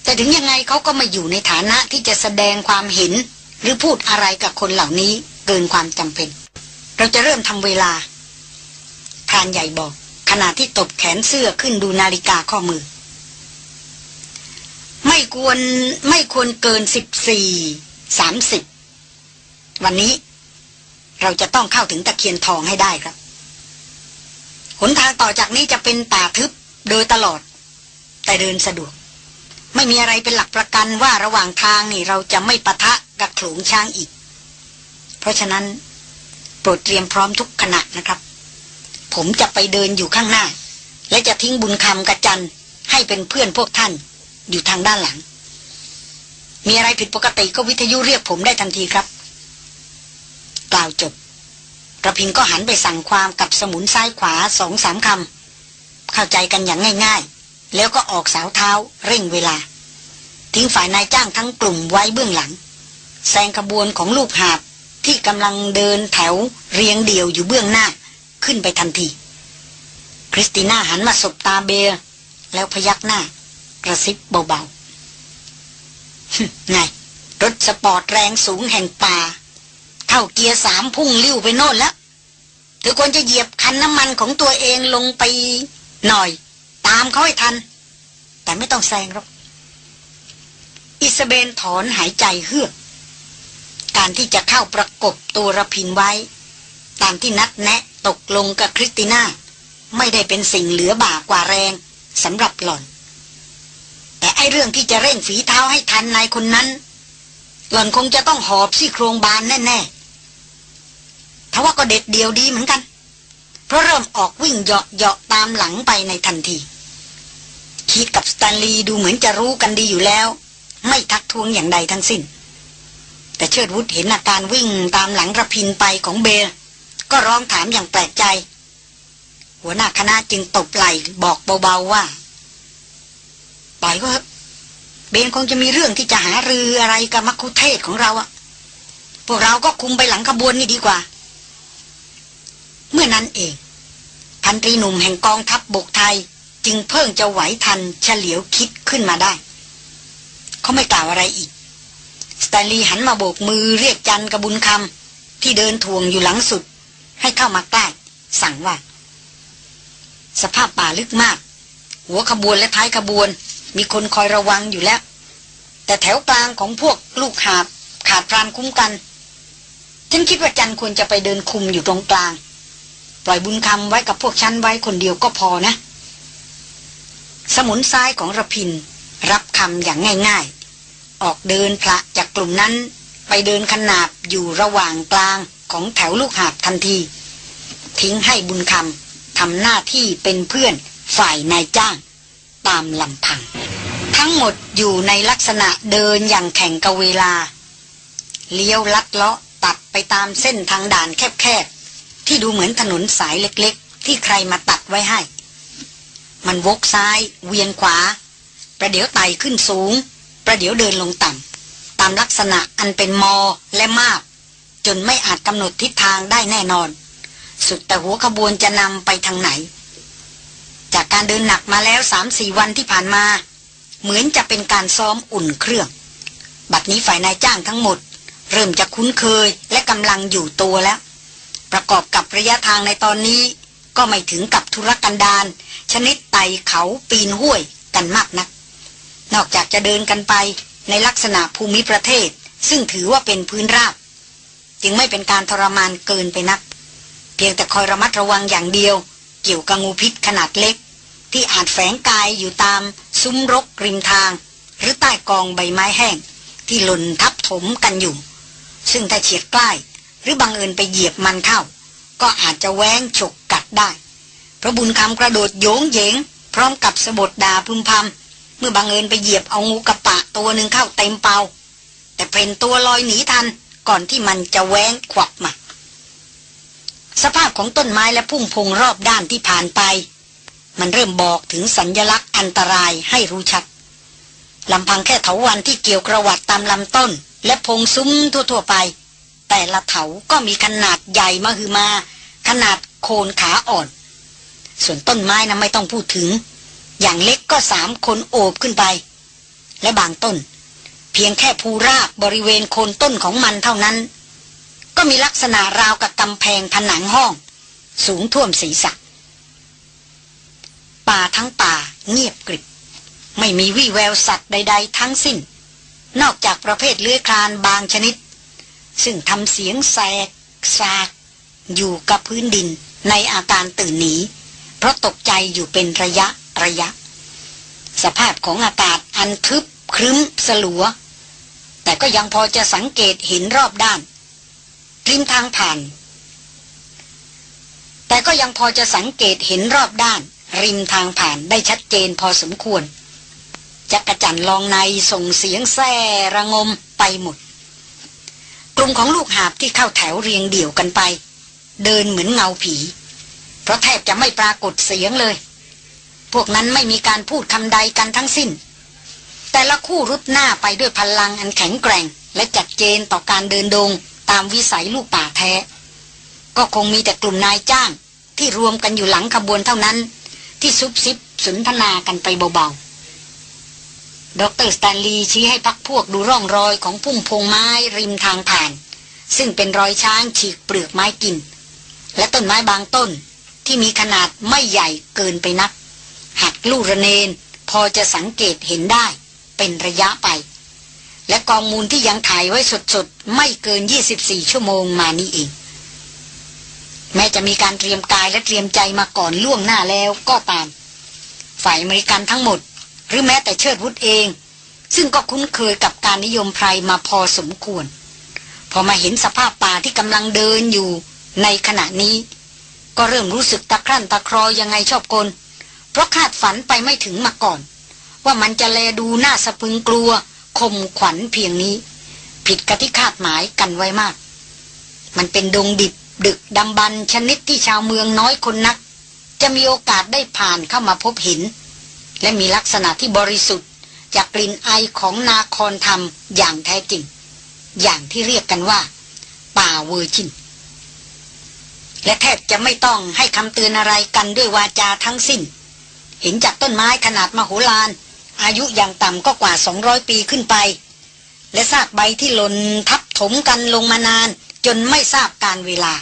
แต่ถึงยังไงเขาก็ไม่อยู่ในฐานะที่จะแสดงความเห็น หรือพูดอะไรกับคนเหล่านี้เกินความจำเป็น เราจะเริ่มทำเวลาพรานใหญ่บอก ขณะที่ตบแขนเสื้อขึ้นดูนาฬิกาข้อมือ ไม่ควรไม่ควรเกินสิบสี่สามสิบวันนี้เราจะต้องเข้าถึงตะเคียนทองให้ได้ครับ หนทางต่อจากนี้จะเป็นป่าทึบโดยตลอด แต่เดินสะดวก ไม่มีอะไรเป็นหลักประกันว่าระหว่างทางนี่เราจะไม่ปะทะกับโขลงช้างอีก เพราะฉะนั้น โปรดเตรียมพร้อมทุกขณะนะครับ ผมจะไปเดินอยู่ข้างหน้า และจะทิ้งบุญคำกระจันให้เป็นเพื่อนพวกท่านอยู่ทางด้านหลัง มีอะไรผิดปกติก็วิทยุเรียกผมได้ทันทีครับ กล่าวจบ กระพินก็หันไปสั่งความกับสมุนซ้ายขวาสองสามคำเข้าใจกันอย่างง่ายๆ แล้วก็ออกสาวเท้าเร่งเวลา ทิ้งฝ่ายนายจ้างทั้งกลุ่มไว้เบื้องหลังแซงขบวนของลูกหาบที่กำลังเดินแถวเรียงเดี่ยวอยู่เบื้องหน้าขึ้นไปทันที คริสติน่าหันมาสบตาเบลแล้วพยักหน้ากระซิบเบาๆไงรถสปอร์ตแรงสูงแห่งป่า เข้าเกียร์สามพุ่งลิ่วไปโน่นแล้วเธอควรจะเหยียบคันน้ำมันของตัวเองลงไปหน่อย ตามเขาให้ทัน แต่ไม่ต้องแซงหรอกอิสเบลถอนหายใจเฮือก การที่จะเข้าประกบตัวรพินทร์ไว้ ตามที่นัดแนะตกลงกับคริสติน่า ไม่ได้เป็นสิ่งเหลือบ่ากว่าแรงสำหรับหล่อน แต่ไอ้เรื่องที่จะเร่งฝีเท้าให้ทันนายคนนั้น หล่อนคงจะต้องหอบซี่โครงบานแน่ๆ ทว่าก็เด็ดเดียวดีเหมือนกัน เพราะเริ่มออกวิ่งเหยาะเหยาะตามหลังไปในทันทีคีธกับสแตนลีย์ดูเหมือนจะรู้กันดีอยู่แล้ว ไม่ทักท้วงอย่างใดทั้งสิ้น แต่เชิดวุฒเห็นอาการวิ่งตามหลังระพินไปของเบลก็ร้องถามอย่างแปลกใจ หัวหน้าคณะจึงตบไหล่บอกเบาๆว่าปล่อยก็เบนคงจะมีเรื่องที่จะหารืออะไรกับมักคุเทศของเราอะพวกเราก็คุมไปหลังขบวนนี่ดีกว่า เมื่อนั้นเอง พันตรีหนุ่มแห่งกองทัพบบกไทย จึงเพิ่งจะไหวทันเฉลียวคิดขึ้นมาได้ เขาไม่กล่าวอะไรอีก สแตนลีย์หันมาโบกมือเรียกจันกระบุญคำที่เดินทวงอยู่หลังสุด ให้เข้ามาใกล้ สั่งว่า สภาพป่าลึกมาก หัวขบวนและท้ายขบวน มีคนคอยระวังอยู่แล้ว แต่แถวกลางของพวกลูกหาบขาดพรานคุ้มกันฉันคิดว่าจันควรจะไปเดินคุมอยู่ตรงกลาง ปล่อยบุญคำไว้กับพวกฉันไว้คนเดียวก็พอนะ สมุนซ้ายของระพิน รับคำอย่างง่าย ๆ ออกเดินพระจากกลุ่มนั้น ไปเดินขนาบอยู่ระหว่างกลางของแถวลูกหาบทันที ทิ้งให้บุญคำทำหน้าที่เป็นเพื่อนฝ่ายนายจ้าง ตามลำพัง ทั้งหมดอยู่ในลักษณะเดินอย่างแข่งกับเวลา เลี้ยวลัดเลาะตัดไปตามเส้นทางด่านแคบๆ ที่ดูเหมือนถนนสายเล็กๆ ที่ใครมาตัดไว้ให้ มันวกซ้าย เวียนขวา ประเดี๋ยวไต่ขึ้นสูง ประเดี๋ยวเดินลงต่ำตามลักษณะอันเป็นมอและมาบจนไม่อาจกำหนดทิศทางได้แน่นอน สุดแต่หัวขบวนจะนำไปทางไหน จากการเดินหนักมาแล้วสามสี่วันที่ผ่านมา เหมือนจะเป็นการซ้อมอุ่นเครื่อง บัดนี้ฝ่ายนายจ้างทั้งหมด เริ่มจะคุ้นเคยและกำลังอยู่ตัวแล้ว ประกอบกับระยะทางในตอนนี้ ก็ไม่ถึงกับธุรกันดารชนิดไต่เขาปีนห้วยกันมากนัก นอกจากจะเดินกันไปในลักษณะภูมิประเทศ ซึ่งถือว่าเป็นพื้นราบ จึงไม่เป็นการทรมานเกินไปนัก เพียงแต่คอยระมัดระวังอย่างเดียว เกี่ยวกับงูพิษขนาดเล็ก ที่อาจแฝงกายอยู่ตามซุ้มรกริมทาง หรือใต้กองใบไม้แห้ง ที่หล่นทับถมกันอยู่ ซึ่งถ้าเฉียดใกล้ หรือบังเอิญไปเหยียบมันเข้า ก็อาจจะแว้งฉกกัดได้พระบุญคำกระโดดโยงเยง พร้อมกับสะบดดาพึมพำเมื่อบังเอิญไปเหยียบเอางูกระปะตัวหนึ่งเข้าเต็มเปา แต่เป็นตัวลอยหนีทันก่อนที่มันจะแว้งขวักมาสภาพของต้นไม้และพุ่งพงรอบด้านที่ผ่านไป มันเริ่มบอกถึงสัญญลักษณ์อันตรายให้รู้ชัดลำพังแค่เถาวันที่เกี่ยวกระวัดตามลำต้น และพงซุ้มทั่วๆไป แต่ละเถาก็มีขนาดใหญ่มาคือมา ขนาดโคนขาอ่อน ส่วนต้นไม้นะไม่ต้องพูดถึง อย่างเล็กก็สามคนโอบขึ้นไป และบางต้น เพียงแค่ภูราบบริเวณโคนต้นของมันเท่านั้น ก็มีลักษณะราวกับกำแพงผนังห้อง สูงท่วมศีรษะป่าทั้งป่าเงียบกริบ ไม่มีวี่แววสัตว์ใด ๆ ทั้งสิ้น นอกจากประเภทเลื้อยคลานบางชนิด ซึ่งทำเสียงแสกซาก อยู่กับพื้นดินในอาการตื่นหนี เพราะตกใจอยู่เป็นระยะระยะ สภาพของอากาศอันทึบครึ้มสลัว แต่ก็ยังพอจะสังเกตเห็นรอบด้านริมทางผ่าน แต่ก็ยังพอจะสังเกตเห็นรอบด้าน ริมทางผ่านได้ชัดเจนพอสมควรจักระจันลองในส่งเสียงแซ่ระงมไปหมด กลุ่มของลูกหาบที่เข้าแถวเรียงเดี่ยวกันไป เดินเหมือนเงาผี เพราะแทบจะไม่ปรากฏเสียงเลย พวกนั้นไม่มีการพูดคำใดกันทั้งสิ้น แต่ละคู่รุดหน้าไปด้วยพลังอันแข็งแกร่ง และจัดเจนต่อการเดินดงตามวิสัยลูกป่าแท้ ก็คงมีแต่กลุ่มนายจ้างที่รวมกันอยู่หลังขบวนเท่านั้น ที่ซุบซิบสนทนากันไปเบาๆ ดรสแตนลีย์ชี้ให้พักพวกดูร่องรอยของพุ่มพงไม้ริมทางผ่าน ซึ่งเป็นรอยช้างฉีกเปลือกไม้กิน และต้นไม้บางต้นที่มีขนาดไม่ใหญ่เกินไปนัก หักลูกระเนนพอจะสังเกตเห็นได้เป็นระยะไป และกองมูลที่ยังถ่ายไว้สดๆ ไม่เกิน 24 ชั่วโมงมานี้เอง แม้จะมีการเตรียมกายและเตรียมใจมาก่อนล่วงหน้าแล้วก็ตาม ฝ่ายอเมริกันทั้งหมด หรือแม้แต่เชิดวุฒเอง ซึ่งก็คุ้นเคยกับการนิยมไพรมาพอสมควร พอมาเห็นสภาพป่าที่กำลังเดินอยู่ในขณะนี้ ก็เริ่มรู้สึกตะครั่นตะครอยังไงชอบกลเพราะคาดฝันไปไม่ถึงมาก่อน ว่ามันจะแลดูน่าสะพรึงกลัวข่มขวัญเพียงนี้ ผิดกับที่คาดหมายกันไว้มาก มันเป็นดงดิบดึกดำบรรพ์ชนิดที่ชาวเมืองน้อยคนนัก จะมีโอกาสได้ผ่านเข้ามาพบเห็น และมีลักษณะที่บริสุทธิ์ จากกลิ่นไอของนาครธรรมอย่างแท้จริง อย่างที่เรียกกันว่า ป่า virgin และแทบจะไม่ต้องให้คำเตือนอะไรกันด้วยวาจาทั้งสิ้น เห็นจากต้นไม้ขนาดมโหฬารอายุอย่างต่ำก็กว่า 200 ปีขึ้นไป และซากใบที่หล่นทับถมกันลงมานาน จนไม่ทราบการเวลา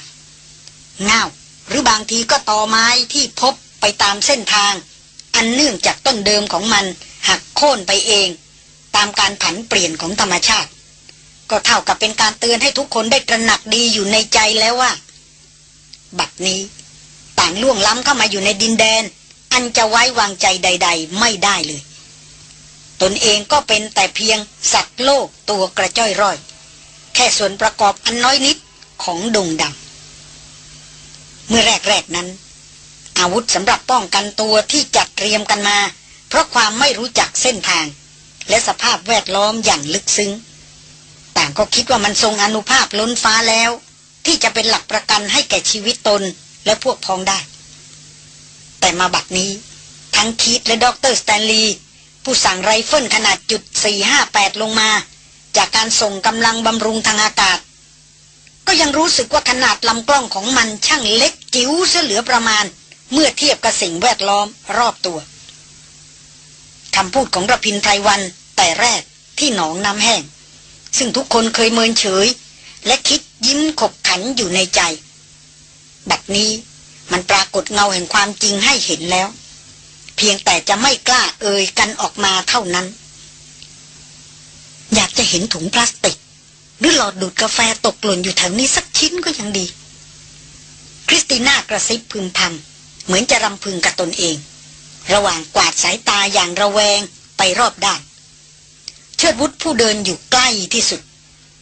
เงาหรือบางทีก็ตอไม้ที่พบไปตามเส้นทาง อันเนื่องจากต้นเดิมของมันหักโค่นไปเอง ตามการผันเปลี่ยนของธรรมชาติ ก็เท่ากับเป็นการเตือนให้ทุกคนได้ตระหนักดีอยู่ในใจแล้วว่า บัดนี้ ต่างล่วงล้ำเข้ามาอยู่ในดินแดน อันจะไว้วางใจใด ๆ ไม่ได้เลย ตนเองก็เป็นแต่เพียงสัตว์โลกตัวกระจ้อยร่อย แค่ส่วนประกอบอันน้อยนิดของดงดำเมื่อแรกๆนั้น อาวุธสำหรับป้องกันตัวที่จัดเตรียมกันมา เพราะความไม่รู้จักเส้นทาง และสภาพแวดล้อมอย่างลึกซึ้ง ต่างก็คิดว่ามันทรงอานุภาพล้นฟ้าแล้ว ที่จะเป็นหลักประกันให้แก่ชีวิตตนและพวกพ้องได้ แต่มาบัดนี้ ทั้งคีธและด็อกเตอร์สแตนลีย์ผู้สั่งไรเฟิลขนาดจุด458 ลงมา จากการส่งกำลังบำรุงทางอากาศ ก็ยังรู้สึกว่าขนาดลำกล้องของมันช่างเล็กจิ๋วเสียเหลือประมาณ เมื่อเทียบกับสิ่งแวดล้อมรอบตัวคำพูดของระพินไพรวันแต่แรกที่หนองน้ำแห้ง ซึ่งทุกคนเคยเมินเฉย และคิดยิ้มขบขันอยู่ในใจ บัดนี้มันปรากฏเงาแห่งความจริงให้เห็นแล้ว เพียงแต่จะไม่กล้าเอ่ยกันออกมาเท่านั้น อยากจะเห็นถุงพลาสติก หรือหลอดดูดกาแฟตกหล่นอยู่แถวนี้สักชิ้นก็ยังดี คริสติน่ากระซิบพึมพำ เหมือนจะรำพึงกับตนเอง ระหว่างกวาดสายตาอย่างระแวงไปรอบด้าน เชิดวุฒผู้เดินอยู่ใกล้ที่สุด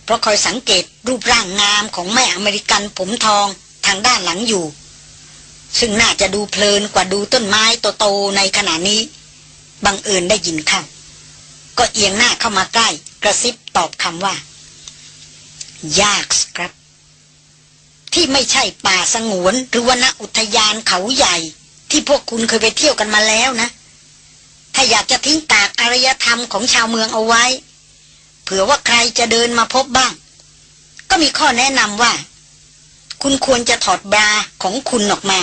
เพราะคอยสังเกตรูปร่างงามของแม่อเมริกันผมทองทางด้านหลังอยู่ ซึ่งน่าจะดูเพลินกว่าดูต้นไม้โตๆในขณะนี้ บังเอิญได้ยินข้าก็เอียงหน้าเข้ามาใกล้ กระซิบตอบคำว่า ยากครับ ที่ไม่ใช่ป่าสงวน หรือวณอุทยานเขาใหญ่ ที่พวกคุณเคยไปเที่ยวกันมาแล้วนะ ถ้าอยากจะทิ้งตากอารยธรรมของชาวเมืองเอาไว้ เผื่อว่าใครจะเดินมาพบบ้าง ก็มีข้อแนะนำว่า คุณควรจะถอดบราของคุณออกมา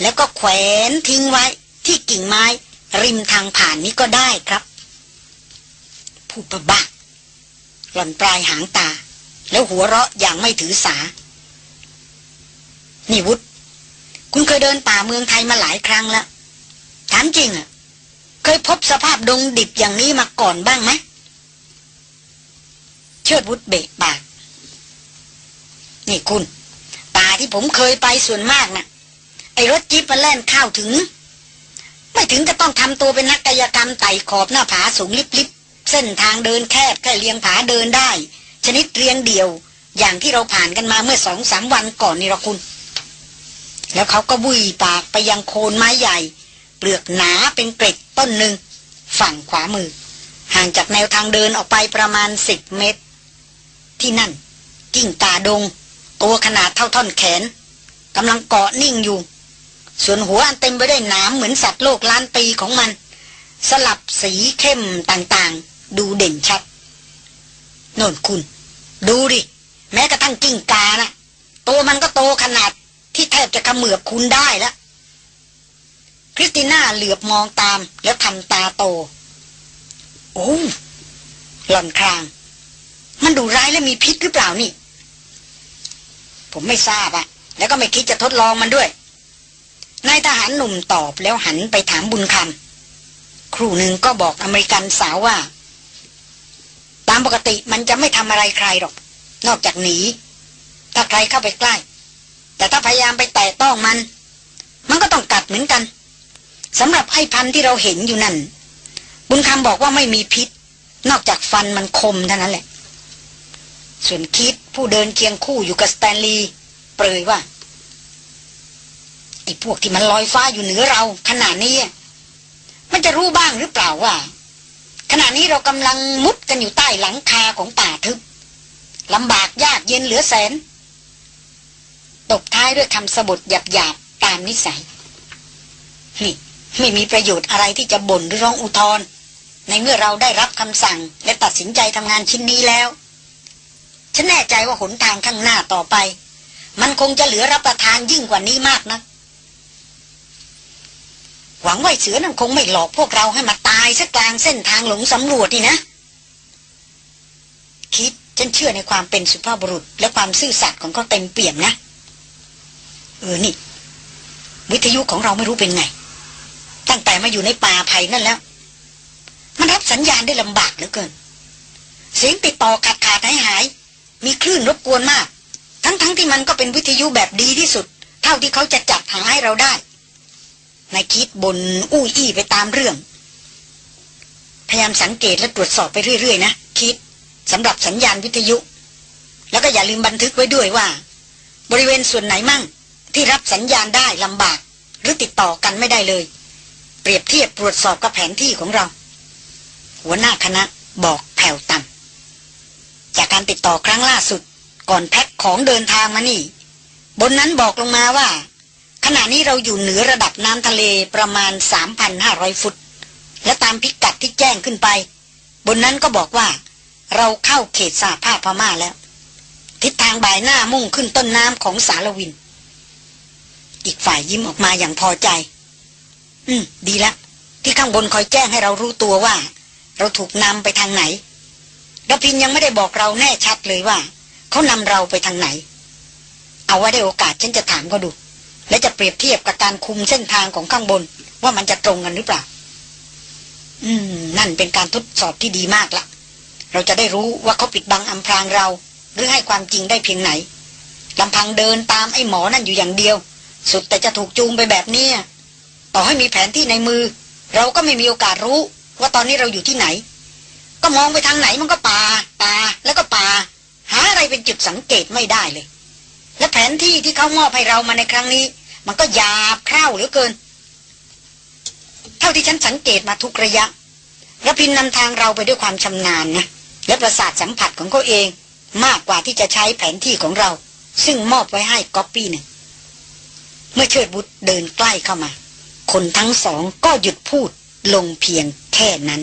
แล้วก็แขวนทิ้งไว้ที่กิ่งไม้ ริมทางผ่านนี้ก็ได้ครับผู้ประบักหล่อนปลายหางตา แล้วหัวเราะอย่างไม่ถือสา นี่วุฒคุณเคยเดินป่าเมืองไทยมาหลายครั้งแล้ว ถามจริงอะ เคยพบสภาพดงดิบอย่างนี้มาก่อนบ้างไหม เชิดวุฒเบะปาก นี่คุณ ป่าที่ผมเคยไปส่วนมากนะ่ะ ไอรถจิ๊บมาแล่นข้าวถึง ไม่ถึงจะต้องทำตัวเป็นนักกายกรรมไต่ขอบหน้าผาสูงลิบๆ เส้นทางเดินแคบแค่เลียงผาเดินได้ ชนิดเรียงเดียว อย่างที่เราผ่านกันมาเมื่อสองสามวันก่อนนี่ละคุณ แล้วเขาก็บุยปากไปยังโคนไม้ใหญ่ เปลือกหนาเป็นเกร็ดต้นหนึ่ง ฝั่งขวามือ ห่างจากแนวทางเดินออกไปประมาณสิบเมตร ที่นั่น กิ่งตาดง ตัวขนาดเท่าท่อนแขนกำลังเกาะนิ่งอยู่ ส่วนหัวอันเต็มไปด้วยหนามเหมือนสัตว์โลกล้านปีของมัน สลับสีเข้มต่างๆ ดูเด่นชัดโน่นคุณ ดูดิ แม้กระทั่งกิ้งกานะตัวมันก็โตขนาด ที่แทบจะกระเหมือบคุณได้แล้วคริสติน่าเหลือบมองตามแล้วทำตาโต โอ้หล่อนคราง มันดูร้ายและมีพิษหรือเปล่านี่ ผมไม่ทราบอะแล้วก็ไม่คิดจะทดลองมันด้วย นายทหารหนุ่มตอบแล้วหันไปถามบุญคำครูหนึ่งก็บอกอเมริกันสาวว่า ตามปกติมันจะไม่ทำอะไรใครหรอก นอกจากหนี ถ้าใครเข้าไปใกล้ แต่ถ้าพยายามไปแตะต้องมัน มันก็ต้องกัดเหมือนกันสำหรับไอ้พันที่เราเห็นอยู่นั่น บุญคำบอกว่าไม่มีพิษ นอกจากฟันมันคมเท่านั้นแหละ ส่วนคิดผู้เดินเคียงคู่อยู่กับสแตนลีย์เปรยว่าไอ้พวกที่มันลอยฟ้าอยู่เหนือเราขนาดนี้ มันจะรู้บ้างหรือเปล่าว่า ขณะนี้เรากำลังมุดกันอยู่ใต้หลังคาของป่าทึบลำบากยากเย็นเหลือแสน ตบท้ายด้วยคำสบทหยาบๆ ตามนิสัย นี่ ไม่มีประโยชน์อะไรที่จะบ่นหรือร้องอุทธรในเมื่อเราได้รับคำสั่งและตัดสินใจทำงานชิ้นนี้แล้ว ฉันแน่ใจว่าหนทางข้างหน้าต่อไป มันคงจะเหลือรับประทานยิ่งกว่านี้มากนะหวังว่าเสือนั่นคงไม่หลอกพวกเราให้มาตายสักกลางเส้นทางหลงสำรวจนี่นะ คิดฉันเชื่อในความเป็นสุภาพบุรุษ และความซื่อสัตย์ของเขาเต็มเปี่ยมนะ เออนี่ วิทยุของเราไม่รู้เป็นไง ตั้งแต่มาอยู่ในป่าไผ่นั่นแล้ว มันรับสัญญาณได้ลำบากเหลือเกิน เสียงติดต่อขาดขาดหายหาย มีคลื่นรบกวนมาก ทั้งๆทที่มันก็เป็นวิทยุแบบดีที่สุด เท่าที่เขาจะจัดหาให้เราได้นายคิดบนอู้อี้ไปตามเรื่อง พยายามสังเกตและตรวจสอบไปเรื่อยๆนะคิดสำหรับสัญญาณวิทยุ แล้วก็อย่าลืมบันทึกไว้ด้วยว่า บริเวณส่วนไหนมั่ง ที่รับสัญญาณได้ลำบาก หรือติดต่อกันไม่ได้เลย เปรียบเทียบตรวจสอบกับแผนที่ของเรา หัวหน้าคณะบอกแผ่วต่ำจากการติดต่อครั้งล่าสุด ก่อนแพ็คของเดินทางมานี่ บนนั้นบอกลงมาว่า ขณะนี้เราอยู่เหนือระดับน้ำทะเลประมาณ 3,500 ฟุต และตามพิกัดที่แจ้งขึ้นไป บนนั้นก็บอกว่า เราเข้าเขตสาภาพพม่าแล้ว ทิศทางบ่ายหน้ามุ่งขึ้นต้นน้ำของสารวิน อีกฝ่ายยิ้มออกมาอย่างพอใจ อืม ดีละ ที่ข้างบนคอยแจ้งให้เรารู้ตัวว่า เราถูกนำไปทางไหนดพินยังไม่ได้บอกเราแน่ชัดเลยว่า เขานำเราไปทางไหน เอาไว้ได้โอกาสฉันจะถามเขาดู และจะเปรียบเทียบกับการคุมเส้นทางของข้างบน ว่ามันจะตรงกันหรือเปล่า อืม นั่นเป็นการทดสอบที่ดีมากละเราจะได้รู้ว่าเขาปิดบังอำพรางเรา หรือให้ความจริงได้เพียงไหนลำพังเดินตามไอ้หมอนั่นอยู่อย่างเดียว สุดแต่จะถูกจูงไปแบบนี้ต่อให้มีแผนที่ในมือ เราก็ไม่มีโอกาสรู้ ว่าตอนนี้เราอยู่ที่ไหน ก็มองไปทางไหนมันก็ป่าป่าแล้วก็ป่า หาอะไรเป็นจุดสังเกตไม่ได้เลย และแผนที่ที่เขามอบให้เรามาในครั้งนี้ มันก็ยาบคร่าวเหลือเกิน เท่าที่ฉันสังเกตมาทุกระยะระพินนำทางเราไปด้วยความชำนาญนะและประสาทสัมผัสของเขาเอง มากกว่าที่จะใช้แผนที่ของเรา ซึ่งมอบไว้ให้ก๊อปปี้หนึ่ง เมื่อเชิดบุตรเดินใกล้เข้ามา คนทั้งสองก็หยุดพูดลงเพียงแค่นั้น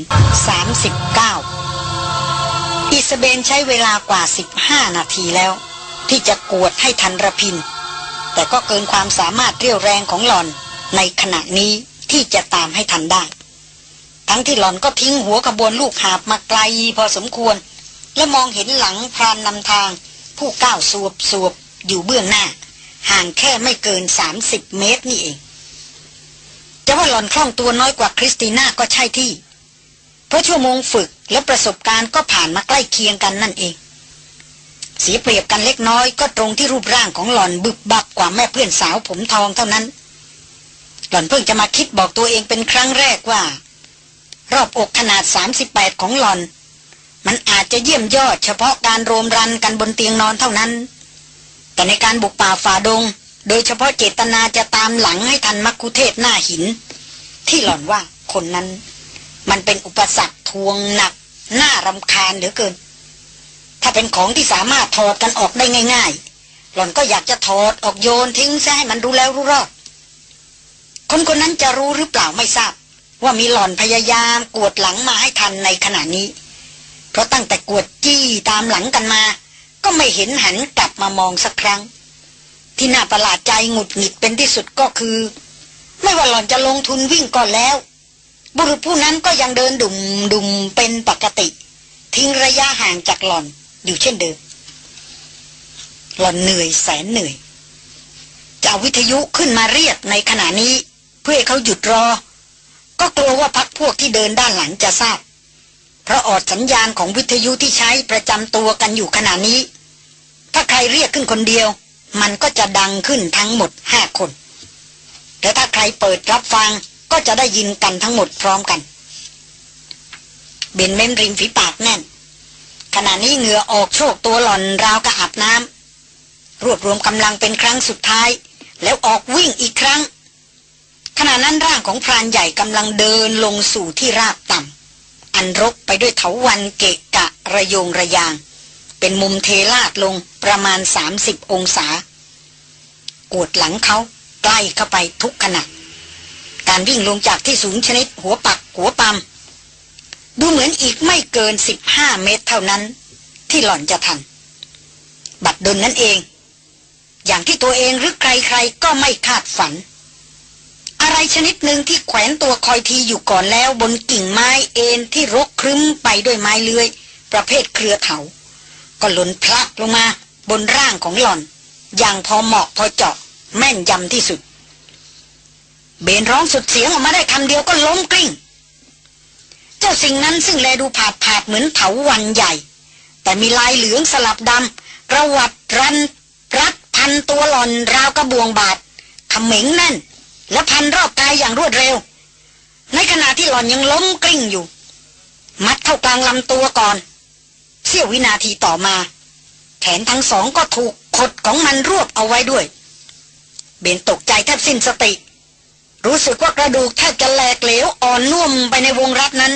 39 อิสเบนใช้เวลากว่า 15 นาทีแล้ว ที่จะกวดให้ทันระพิน แต่ก็เกินความสามารถเรียวแรงของหลอนในขณะนี้ที่จะตามให้ทันได้ ทั้งที่หลอนก็ทิ้งหัวขบวนลูกหาบมาไกลพอสมควร และมองเห็นหลังพรานนำทาง ผู้ก้าวสวบสวบอยู่เบื้องหน้า ห่างแค่ไม่เกิน 30 เมตรนี่เอง จะว่าหลอนคล่องตัวน้อยกว่าคริสติน่าก็ใช่ที่ เพราะชั่วโมงฝึกและประสบการณ์ก็ผ่านมาใกล้เคียงกันนั่นเอง เสียเปรียบกันเล็กน้อยก็ตรงที่รูปร่างของหล่อนบึบบับกว่าแม่เพื่อนสาวผมทองเท่านั้น หล่อนเพิ่งจะมาคิดบอกตัวเองเป็นครั้งแรกว่า รอบอกขนาด 38 ของหล่อน มันอาจจะเยี่ยมยอดเฉพาะการโรมรันกันบนเตียงนอนเท่านั้น แต่ในการบุกป่าฝ่าดง โดยเฉพาะเจตนาจะตามหลังให้ทันมักคุเทศหน้าหิน ที่หล่อนว่าคนนั้น มันเป็นอุปสรรคทวงหนักหน้ารำคาญเหลือเกิน ถ้าเป็นของที่สามารถถอดกันออกได้ง่าย ๆ หล่อนก็อยากจะถอดออกโยนทิ้งซะให้มันรู้แล้วรู้รอดคนคนนั้นจะรู้หรือเปล่าไม่ทราบ ว่ามีหล่อนพยายามกวดหลังมาให้ทันในขณะนี้ เพราะตั้งแต่กวดจี้ตามหลังกันมา ก็ไม่เห็นหันกลับมามองสักครั้ง ที่น่าประหลาดใจหงุดหงิดเป็นที่สุดก็คือ ไม่ว่าหล่อนจะลงทุนวิ่งก่อนแล้ว บุรุษผู้นั้นก็ยังเดินดุมดุมเป็นปกติ ทิ้งระยะห่างจากหล่อนอยู่เช่นเดิม หล่อนเหนื่อยแสนเหนื่อยจะเอาวิทยุขึ้นมาเรียกในขณะนี้ เพื่อให้เขาหยุดรอ ก็กลัวว่าพักพวกที่เดินด้านหลังจะทราบเพราะออดสัญญาณของวิทยุที่ใช้ประจำตัวกันอยู่ขณะนี้ ถ้าใครเรียกขึ้นคนเดียว มันก็จะดังขึ้นทั้งหมดห้าคนแต่ถ้าใครเปิดรับฟังก็จะได้ยินกันทั้งหมดพร้อมกัน เบนเม้มริมฝีปากแน่น ขณะนี้เหงื่อออกโชกตัวหล่อนราวกระอาบน้ำรวบรวมกำลังเป็นครั้งสุดท้าย แล้วออกวิ่งอีกครั้ง ขณะนั้นร่างของพรานใหญ่กำลังเดินลงสู่ที่ราบต่ำอันรกไปด้วยเถาวันเกะกะระโยงระยาง เป็นมุมเทลาดลงประมาณ 30 องศากวดหลังเขาใกล้เข้าไปทุกขณะ การวิ่งลงจากที่สูงชนิดหัวปักหัวปามดูเหมือนอีกไม่เกินสิบห้าเมตรเท่านั้น ที่หล่อนจะทัน บัดดลนั่นเอง อย่างที่ตัวเองหรือใครๆก็ไม่คาดฝัน อะไรชนิดหนึ่งที่แขวนตัวคอยทีอยู่ก่อนแล้วบนกิ่งไม้เอ็นที่รกครึ้มไปด้วยไม้เลื้อย ประเภทเครือเถา ก็หล่นพลักลงมา บนร่างของหล่อน อย่างพอเหมาะพอเจาะ แม่นยำที่สุด เบนร้องสุดเสียงออกมาได้คำเดียวก็ล้มกลิ้ง เจ้าสิ่งนั้นซึ่งแลดูผาดผาดเหมือนเถาวันใหญ่ แต่มีลายเหลืองสลับดำกระวัดรัน รัดพันตัวหลอนราวกระบวงบาดขมิงแน่น และพันรอบกายอย่างรวดเร็ว ในขณะที่หลอนยังล้มกลิ้งอยู่ มัดเข้ากลางลำตัวก่อน เสี้ยววินาทีต่อมา แขนทั้งสองก็ถูกขดของมันรวบเอาไว้ด้วย เบนตกใจแทบสิ้นสติ รู้สึกว่ากระดูกแทบจะแหลกเหลวอ่อนนุ่มไปในวงรัดนั้น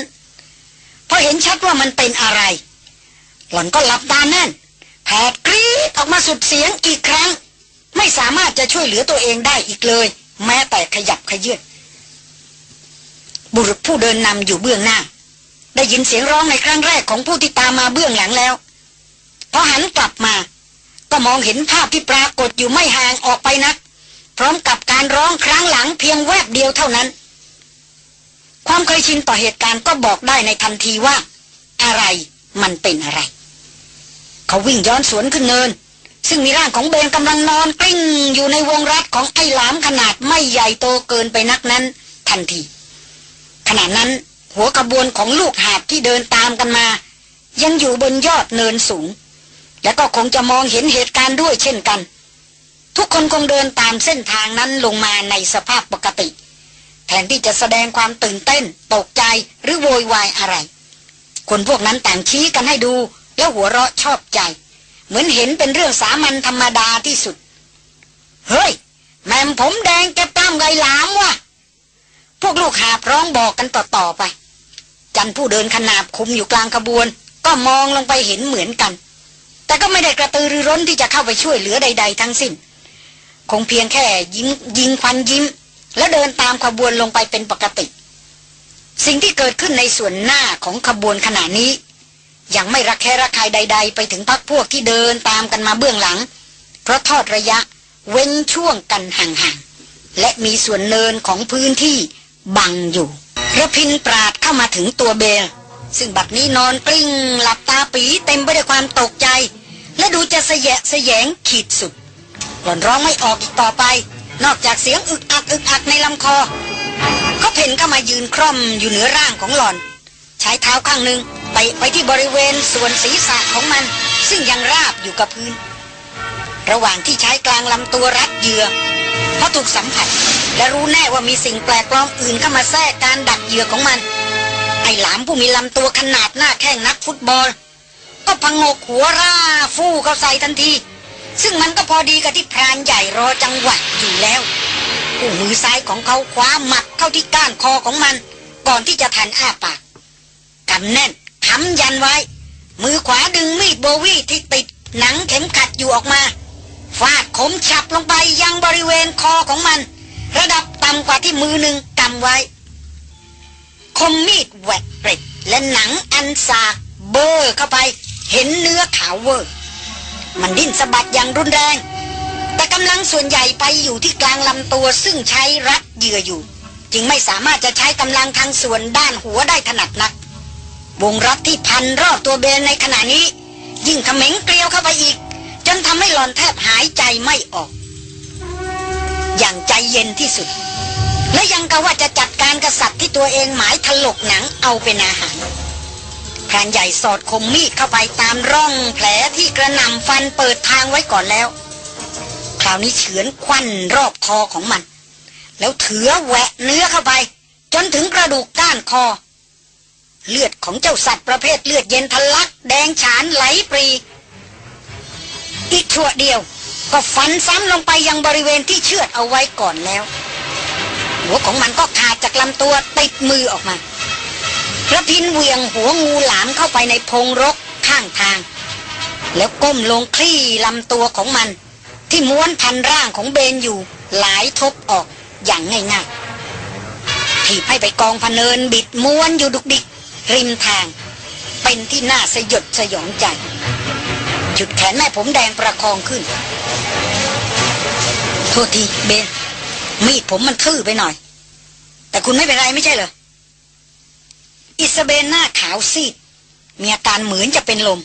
พอเห็นชัดว่ามันเป็นอะไร หล่อนก็หลับตาแน่นแผดกรีดออกมาสุดเสียงอีกครั้ง ไม่สามารถจะช่วยเหลือตัวเองได้อีกเลย แม้แต่ขยับขยื่นบุรุษผู้เดินนำอยู่เบื้องหน้า ได้ยินเสียงร้องในครั้งแรกของผู้ที่ตามมาเบื้องหลังแล้วพอหันกลับมา ก็มองเห็นภาพที่ปรากฏอยู่ไม่ห่างออกไปนัก พร้อมกับการร้องครั้งหลังเพียงแวบเดียวเท่านั้น ความเคยชินต่อเหตุการณ์ก็บอกได้ในทันทีว่า อะไรมันเป็นอะไร เขาวิ่งย้อนสวนขึ้นเนิน ซึ่งมีร่างของเบนกำลังนอนกลิ้งอยู่ในวงรัดของไอ้หลามขนาดไม่ใหญ่โตเกินไปนักนั้น ทันทีขณะนั้น หัวกระบวนของลูกหาบที่เดินตามกันมา ยังอยู่บนยอดเนินสูง และก็คงจะมองเห็นเหตุการณ์ด้วยเช่นกัน ทุกคนคงเดินตามเส้นทางนั้นลงมาในสภาพปกติ แทนที่จะแสดงความตื่นเต้น ตกใจหรือโวยวายอะไร คนพวกนั้นต่างชี้กันให้ดู แล้วหัวเราะชอบใจ เหมือนเห็นเป็นเรื่องสามัญธรรมดาที่สุด เฮ้ย แม่มผมแดงแกป้ามไงหลามวะพวกลูกหาพร้องบอกกันต่อ ๆ ไป จันผู้เดินขนาบคุมอยู่กลางขบวน ก็มองลงไปเห็นเหมือนกัน แต่ก็ไม่ได้กระตือรือร้นที่จะเข้าไปช่วยเหลือใด ๆ ทั้งสิ้น คงเพียงแค่ยิ้มยิงควันยิ้ม แล้วเดินตามขบวนลงไปเป็นปกติ สิ่งที่เกิดขึ้นในส่วนหน้าของขบวนขณะนี้ ยังไม่ระแคะระคายใด ๆ ไปถึงพักพวกที่เดินตามกันมาเบื้องหลัง เพราะทอดระยะเว้นช่วงกันห่างๆและมีส่วนเนินของพื้นที่บังอยู่ ระพินปราดเข้ามาถึงตัวเบล ซึ่งบัดนี้นอนกลิ้งหลับตาปีเต็มไปด้วยความตกใจ และดูจะเสยะเสยงขีดสุด หล่อนร้องไม่ออกอีกต่อไป นอกจากเสียงอึกอักอึกอักในลำคอ เขาเพ่นเข้ามายืนคร่อมอยู่เหนือร่างของหล่อน ใช้เท้าข้างหนึ่งไปไปที่บริเวณส่วนศีรษะของมัน ซึ่งยังราบอยู่กับพื้น ระหว่างที่ใช้กลางลำตัวรัดเหยื่อเพราะถูกสัมผัส และรู้แน่ว่ามีสิ่งแปลกปลอมอื่นเข้ามาแทรกการดักเหยื่อของมัน ไอ้หลามผู้มีลำตัวขนาดหน้าแข้งนักฟุตบอล ก็พังงกหัวร่าฟู่เข้าใส่ทันที ซึ่งมันก็พอดีกับที่พรานใหญ่รอจังหวะอยู่แล้วผู้มือซ้ายของเขาคว้าหมัดเข้าที่ก้านคอของมัน ก่อนที่จะทันอ้าปากกำแน่นทำยันไว้ มือขวาดึงมีดโบวี่ที่ติดหนังเข็มขัดอยู่ออกมาฟาดคมฉับลงไปยังบริเวณคอของมัน ระดับต่ำกว่าที่มือหนึ่งกำไว้ คมมีดแหวกเกร็ดและหนังอันสาเบอร์เข้าไปเห็นเนื้อขาวเวอร์ มันดิ้นสะบัดอย่างรุนแรง แต่กำลังส่วนใหญ่ไปอยู่ที่กลางลำตัวซึ่งใช้รัดเหยื่ออยู่ จึงไม่สามารถจะใช้กำลังทางส่วนด้านหัวได้ถนัดนัก วงรัดที่พันรอบตัวเบนในขณะนี้ ยิ่งขม็งเกลียวเข้าไปอีก จนทำให้หลอนแทบหายใจไม่ออก อย่างใจเย็นที่สุด และยังกะว่าจะจัดการกษัตริย์ที่ตัวเองหมายถลกหนังเอาเป็นอาหารพรานใหญ่สอดคมมีดเข้าไปตามร่องแผลที่กระนำฟันเปิดทางไว้ก่อนแล้ว คราวนี้เฉือนควันรอบคอของมัน แล้วเถือแหวะเนื้อเข้าไป จนถึงกระดูกก้านคอ เลือดของเจ้าสัตว์ประเภทเลือดเย็นทะลัก แดงฉานไหลปรี อีกชั่วเดียว ก็ฟันซ้ำลงไปยังบริเวณที่เชือดเอาไว้ก่อนแล้ว หัวของมันก็ขาดจากลำตัวติดมือออกมาพระพินเวียงหัวงูหลามเข้าไปในพงรกข้างทาง แล้วก้มลงคลี่ลำตัวของมัน ที่ม้วนพันร่างของเบนอยู่หลายทบออกอย่างง่ายๆถีบให้ไปกองพเนินบิดม้วนอยู่ดุกดิกริมทาง เป็นที่น่าสยดสยองใจ จุดแขนแม่ผมแดงประคองขึ้น ทษทีเบน มีดผมมันทื่อไปหน่อย แต่คุณไม่เป็นไรไม่ใช่เหรอ อิสเบนหน้าขาวซีด มีอาการเหมือนจะเป็นลม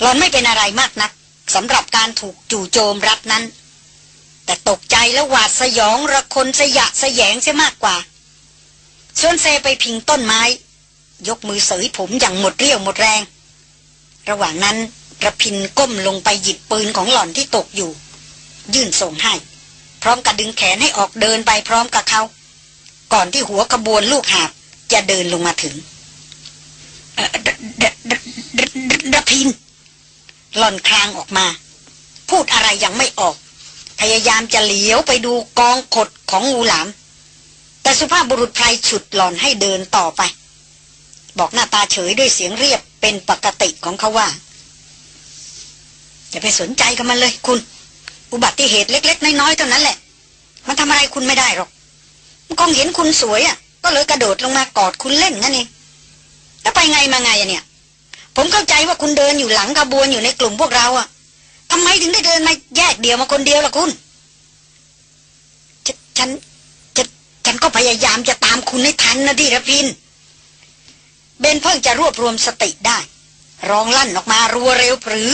หลอนไม่เป็นอะไรมากนักสำหรับการถูกจู่โจมรัดนั้น แต่ตกใจและหวาดสยองระคนสยะสยงเสียมากกว่าส่วนเซไปพิงต้นไม้ ยกมือเสยผมอย่างหมดเรี่ยวหมดแรง ระหว่างนั้นระพินก้มลงไปหยิบปืนของหล่อนที่ตกอยู่ ยื่นส่งให้ พร้อมกับดึงแขนให้ออกเดินไปพร้อมกับเขา ก่อนที่หัวขบวนลูกหาบจะเดินลงมาถึงระพินหล่อนคลางออกมา พูดอะไรยังไม่ออก พยายามจะเหลียวไปดูกองขดของงูหลาม แต่สุภาพบุรุษไพรฉุดหล่อนให้เดินต่อไป บอกหน้าตาเฉยด้วยเสียงเรียบเป็นปกติของเขาว่าอย่าไปสนใจกับมันเลยคุณ อุบัติเหตุเล็ก ๆ น้อยๆเท่านั้นแหละ มันทำอะไรคุณไม่ได้หรอกมันคงเห็นคุณสวยอะ ก็เลยกระโดดลงมากอดคุณเล่นงั้นเองแล้วไปไงมาไงอะเนี่ย ผมเข้าใจว่าคุณเดินอยู่หลังขบวนอยู่ในกลุ่มพวกเราอะทำไมถึงได้เดินมาแยกเดียวมาคนเดียวล่ะคุณฉันฉันฉันก็พยายามจะตามคุณให้ทันนะที่ระพิน เบนเพิ่งจะรวบรวมสติได้ ร้องลั่นออกมารัวเร็วปรือ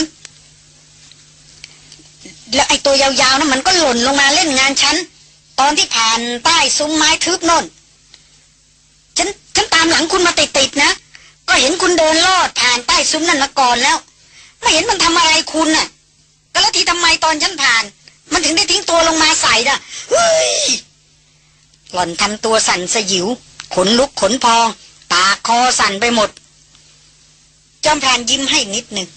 แล้วไอ้ตัวยาวๆนะั้นมันก็หล่นลงมาเล่นงานฉัน ตอนที่ผ่านใต้ซุ้มไม้ทึบน่น ฉันฉันตามหลังคุณมาติดๆนะ ก็เห็นคุณเดินลอดผ่านใต้ซุ้มนั่นมาก่อนแล้ว ไม่เห็นมันทำอะไรคุณน่ะ ก็แล้วทีทำไมตอนฉันผ่าน มันถึงได้ทิ้งตัวลงมาใส่น่ะเฮ้ยหล่อนทำตัวสั่นสยิว ขนลุกขนพอง ปากคอสั่นไปหมด จอมพรานยิ้มให้นิดหนึ่ง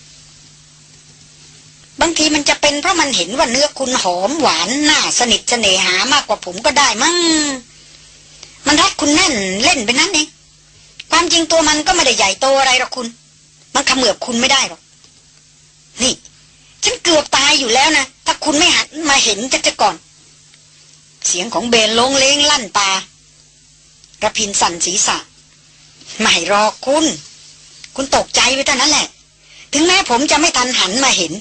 บางทีมันจะเป็นเพราะมันเห็นว่าเนื้อคุณหอมหวานน่าสนิทเสน่หามากกว่าผมก็ได้มั้ง มันรักคุณแน่นเล่นไปนั้นเอง ความจริงตัวมันก็ไม่ได้ใหญ่โตอะไรหรอกคุณ มันขมือบคุณไม่ได้หรอก นี่ ฉันเกือบตายอยู่แล้วนะ ถ้าคุณไม่หันมาเห็นจะจะก่อน เสียงของเบนลงเลงลั่นตากระพินสั่นศีรษะ ไม่รอคุณ คุณตกใจไปเท่านั้นแหละ ถึงแม้ผมจะไม่ทันหันมาเห็น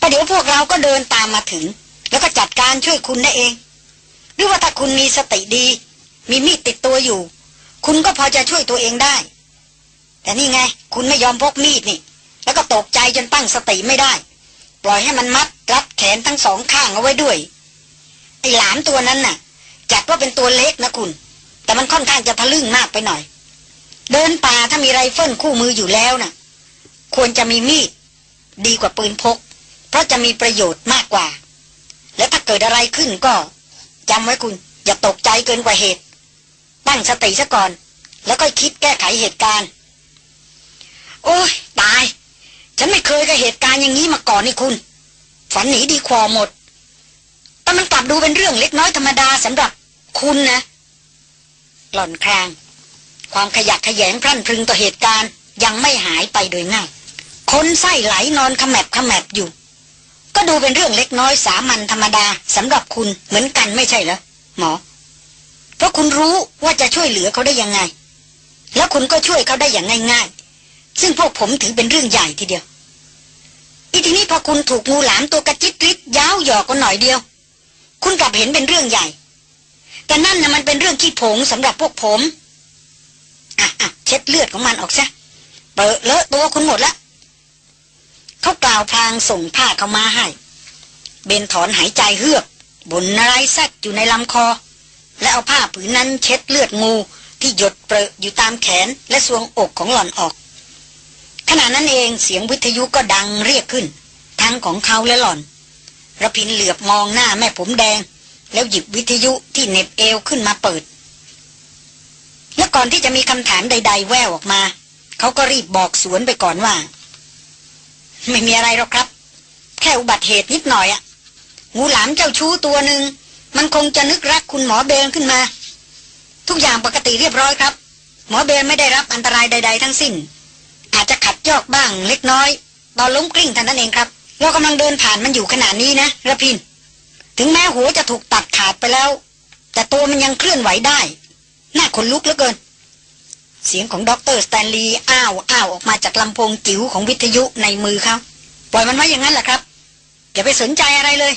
ประเดี๋ยวพวกเราก็เดินตามมาถึง แล้วก็จัดการช่วยคุณได้เอง หรือว่าถ้าคุณมีสติดี มีมีดติดตัวอยู่ คุณก็พอจะช่วยตัวเองได้ แต่นี่ไง คุณไม่ยอมพกมีดนี่ แล้วก็ตกใจจนตั้งสติไม่ได้ ปล่อยให้มันมัดรัดแขนทั้งสองข้างเอาไว้ด้วยไอ้หลามตัวนั้นน่ะ จัดว่าเป็นตัวเล็กนะคุณ แต่มันค่อนข้างจะทะลึ่งมากไปหน่อย เดินป่าถ้ามีไรเฟิลคู่มืออยู่แล้วน่ะ ควรจะมีมีดดีกว่าปืนพก เพราะจะมีประโยชน์มากกว่า และถ้าเกิดอะไรขึ้นก็จำไว้คุณ อย่าตกใจเกินกว่าเหตุ ตั้งสติซะก่อน แล้วก็คิดแก้ไขเหตุการณ์ โอ้ยตาย ฉันไม่เคยกับเหตุการณ์อย่างนี้มาก่อนนี่คุณ ฝันหนีดีควอหมด แต่มันกลับดูเป็นเรื่องเล็กน้อยธรรมดาสำหรับคุณนะ หล่อนคราง ความขยักขยงพรั่นพรึงต่อเหตุการณ์ยังไม่หายไปโดยง่ายคนไส้ไหลนอนขมบขมบอยู่ ก็ดูเป็นเรื่องเล็กน้อยสามัญธรรมดาสำหรับคุณเหมือนกันไม่ใช่เหรอหมอ เพราะคุณรู้ว่าจะช่วยเหลือเขาได้ยังไง แล้วคุณก็ช่วยเขาได้อย่างง่ายๆ ซึ่งพวกผมถือเป็นเรื่องใหญ่ทีเดียว อีทีนี้พอคุณถูกงูหลามตัวกระจิตริดยาวหยอกกันหน่อยเดียว คุณกลับเห็นเป็นเรื่องใหญ่ แต่นั่นนะมันเป็นเรื่องขี้ผงสำหรับพวกผมอะอะเช็ดเลือดของมันออกซะเปิดเลอะตัวคุณหมดละ เขากล่าวพลางส่งผ้าเข้ามาให้ เบนถอนหายใจเฮือกบนอะไรแซกอยู่ในลำคอ และเอาผ้าผืนนั้นเช็ดเลือดงูที่หยดเปรอะอยู่ตามแขนและสวงอกของหล่อนออก ขณะนั้นเองเสียงวิทยุก็ดังเรียกขึ้น ทั้งของเขาและหล่อนระพินเหลือบมองหน้าแม่ผมแดง แล้วหยิบวิทยุที่เน็บเอวขึ้นมาเปิด และก่อนที่จะมีคำถามใด ๆ แววออกมา เขาก็รีบบอกสวนไปก่อนว่า ไม่มีอะไรหรอกครับ แค่อุบัติเหตุนิดหน่อยอะงูหลามเจ้าชู้ตัวหนึ่งมันคงจะนึกรักคุณหมอเบลขึ้นมา ทุกอย่างปกติเรียบร้อยครับ หมอเบลไม่ได้รับอันตรายใด ๆ ทั้งสิ้น อาจจะขัดยอกบ้างเล็กน้อยตอนล้มกลิ้งท่านั้นเองครับเรากำลังเดินผ่านมันอยู่ขนาดนี้นะระพิน ถึงแม้หัวจะถูกตัดขาดไปแล้ว แต่ตัวมันยังเคลื่อนไหวได้ น่าขนลุกเหลือเกิน เสียงของด็อกเตอร์สแตนลีย์อ้าวอ้าวออกมาจากลำโพงจิ๋วของวิทยุในมือเขาปล่อยมันไว้อย่างนั้นแหละครับ อย่าไปสนใจอะไรเลย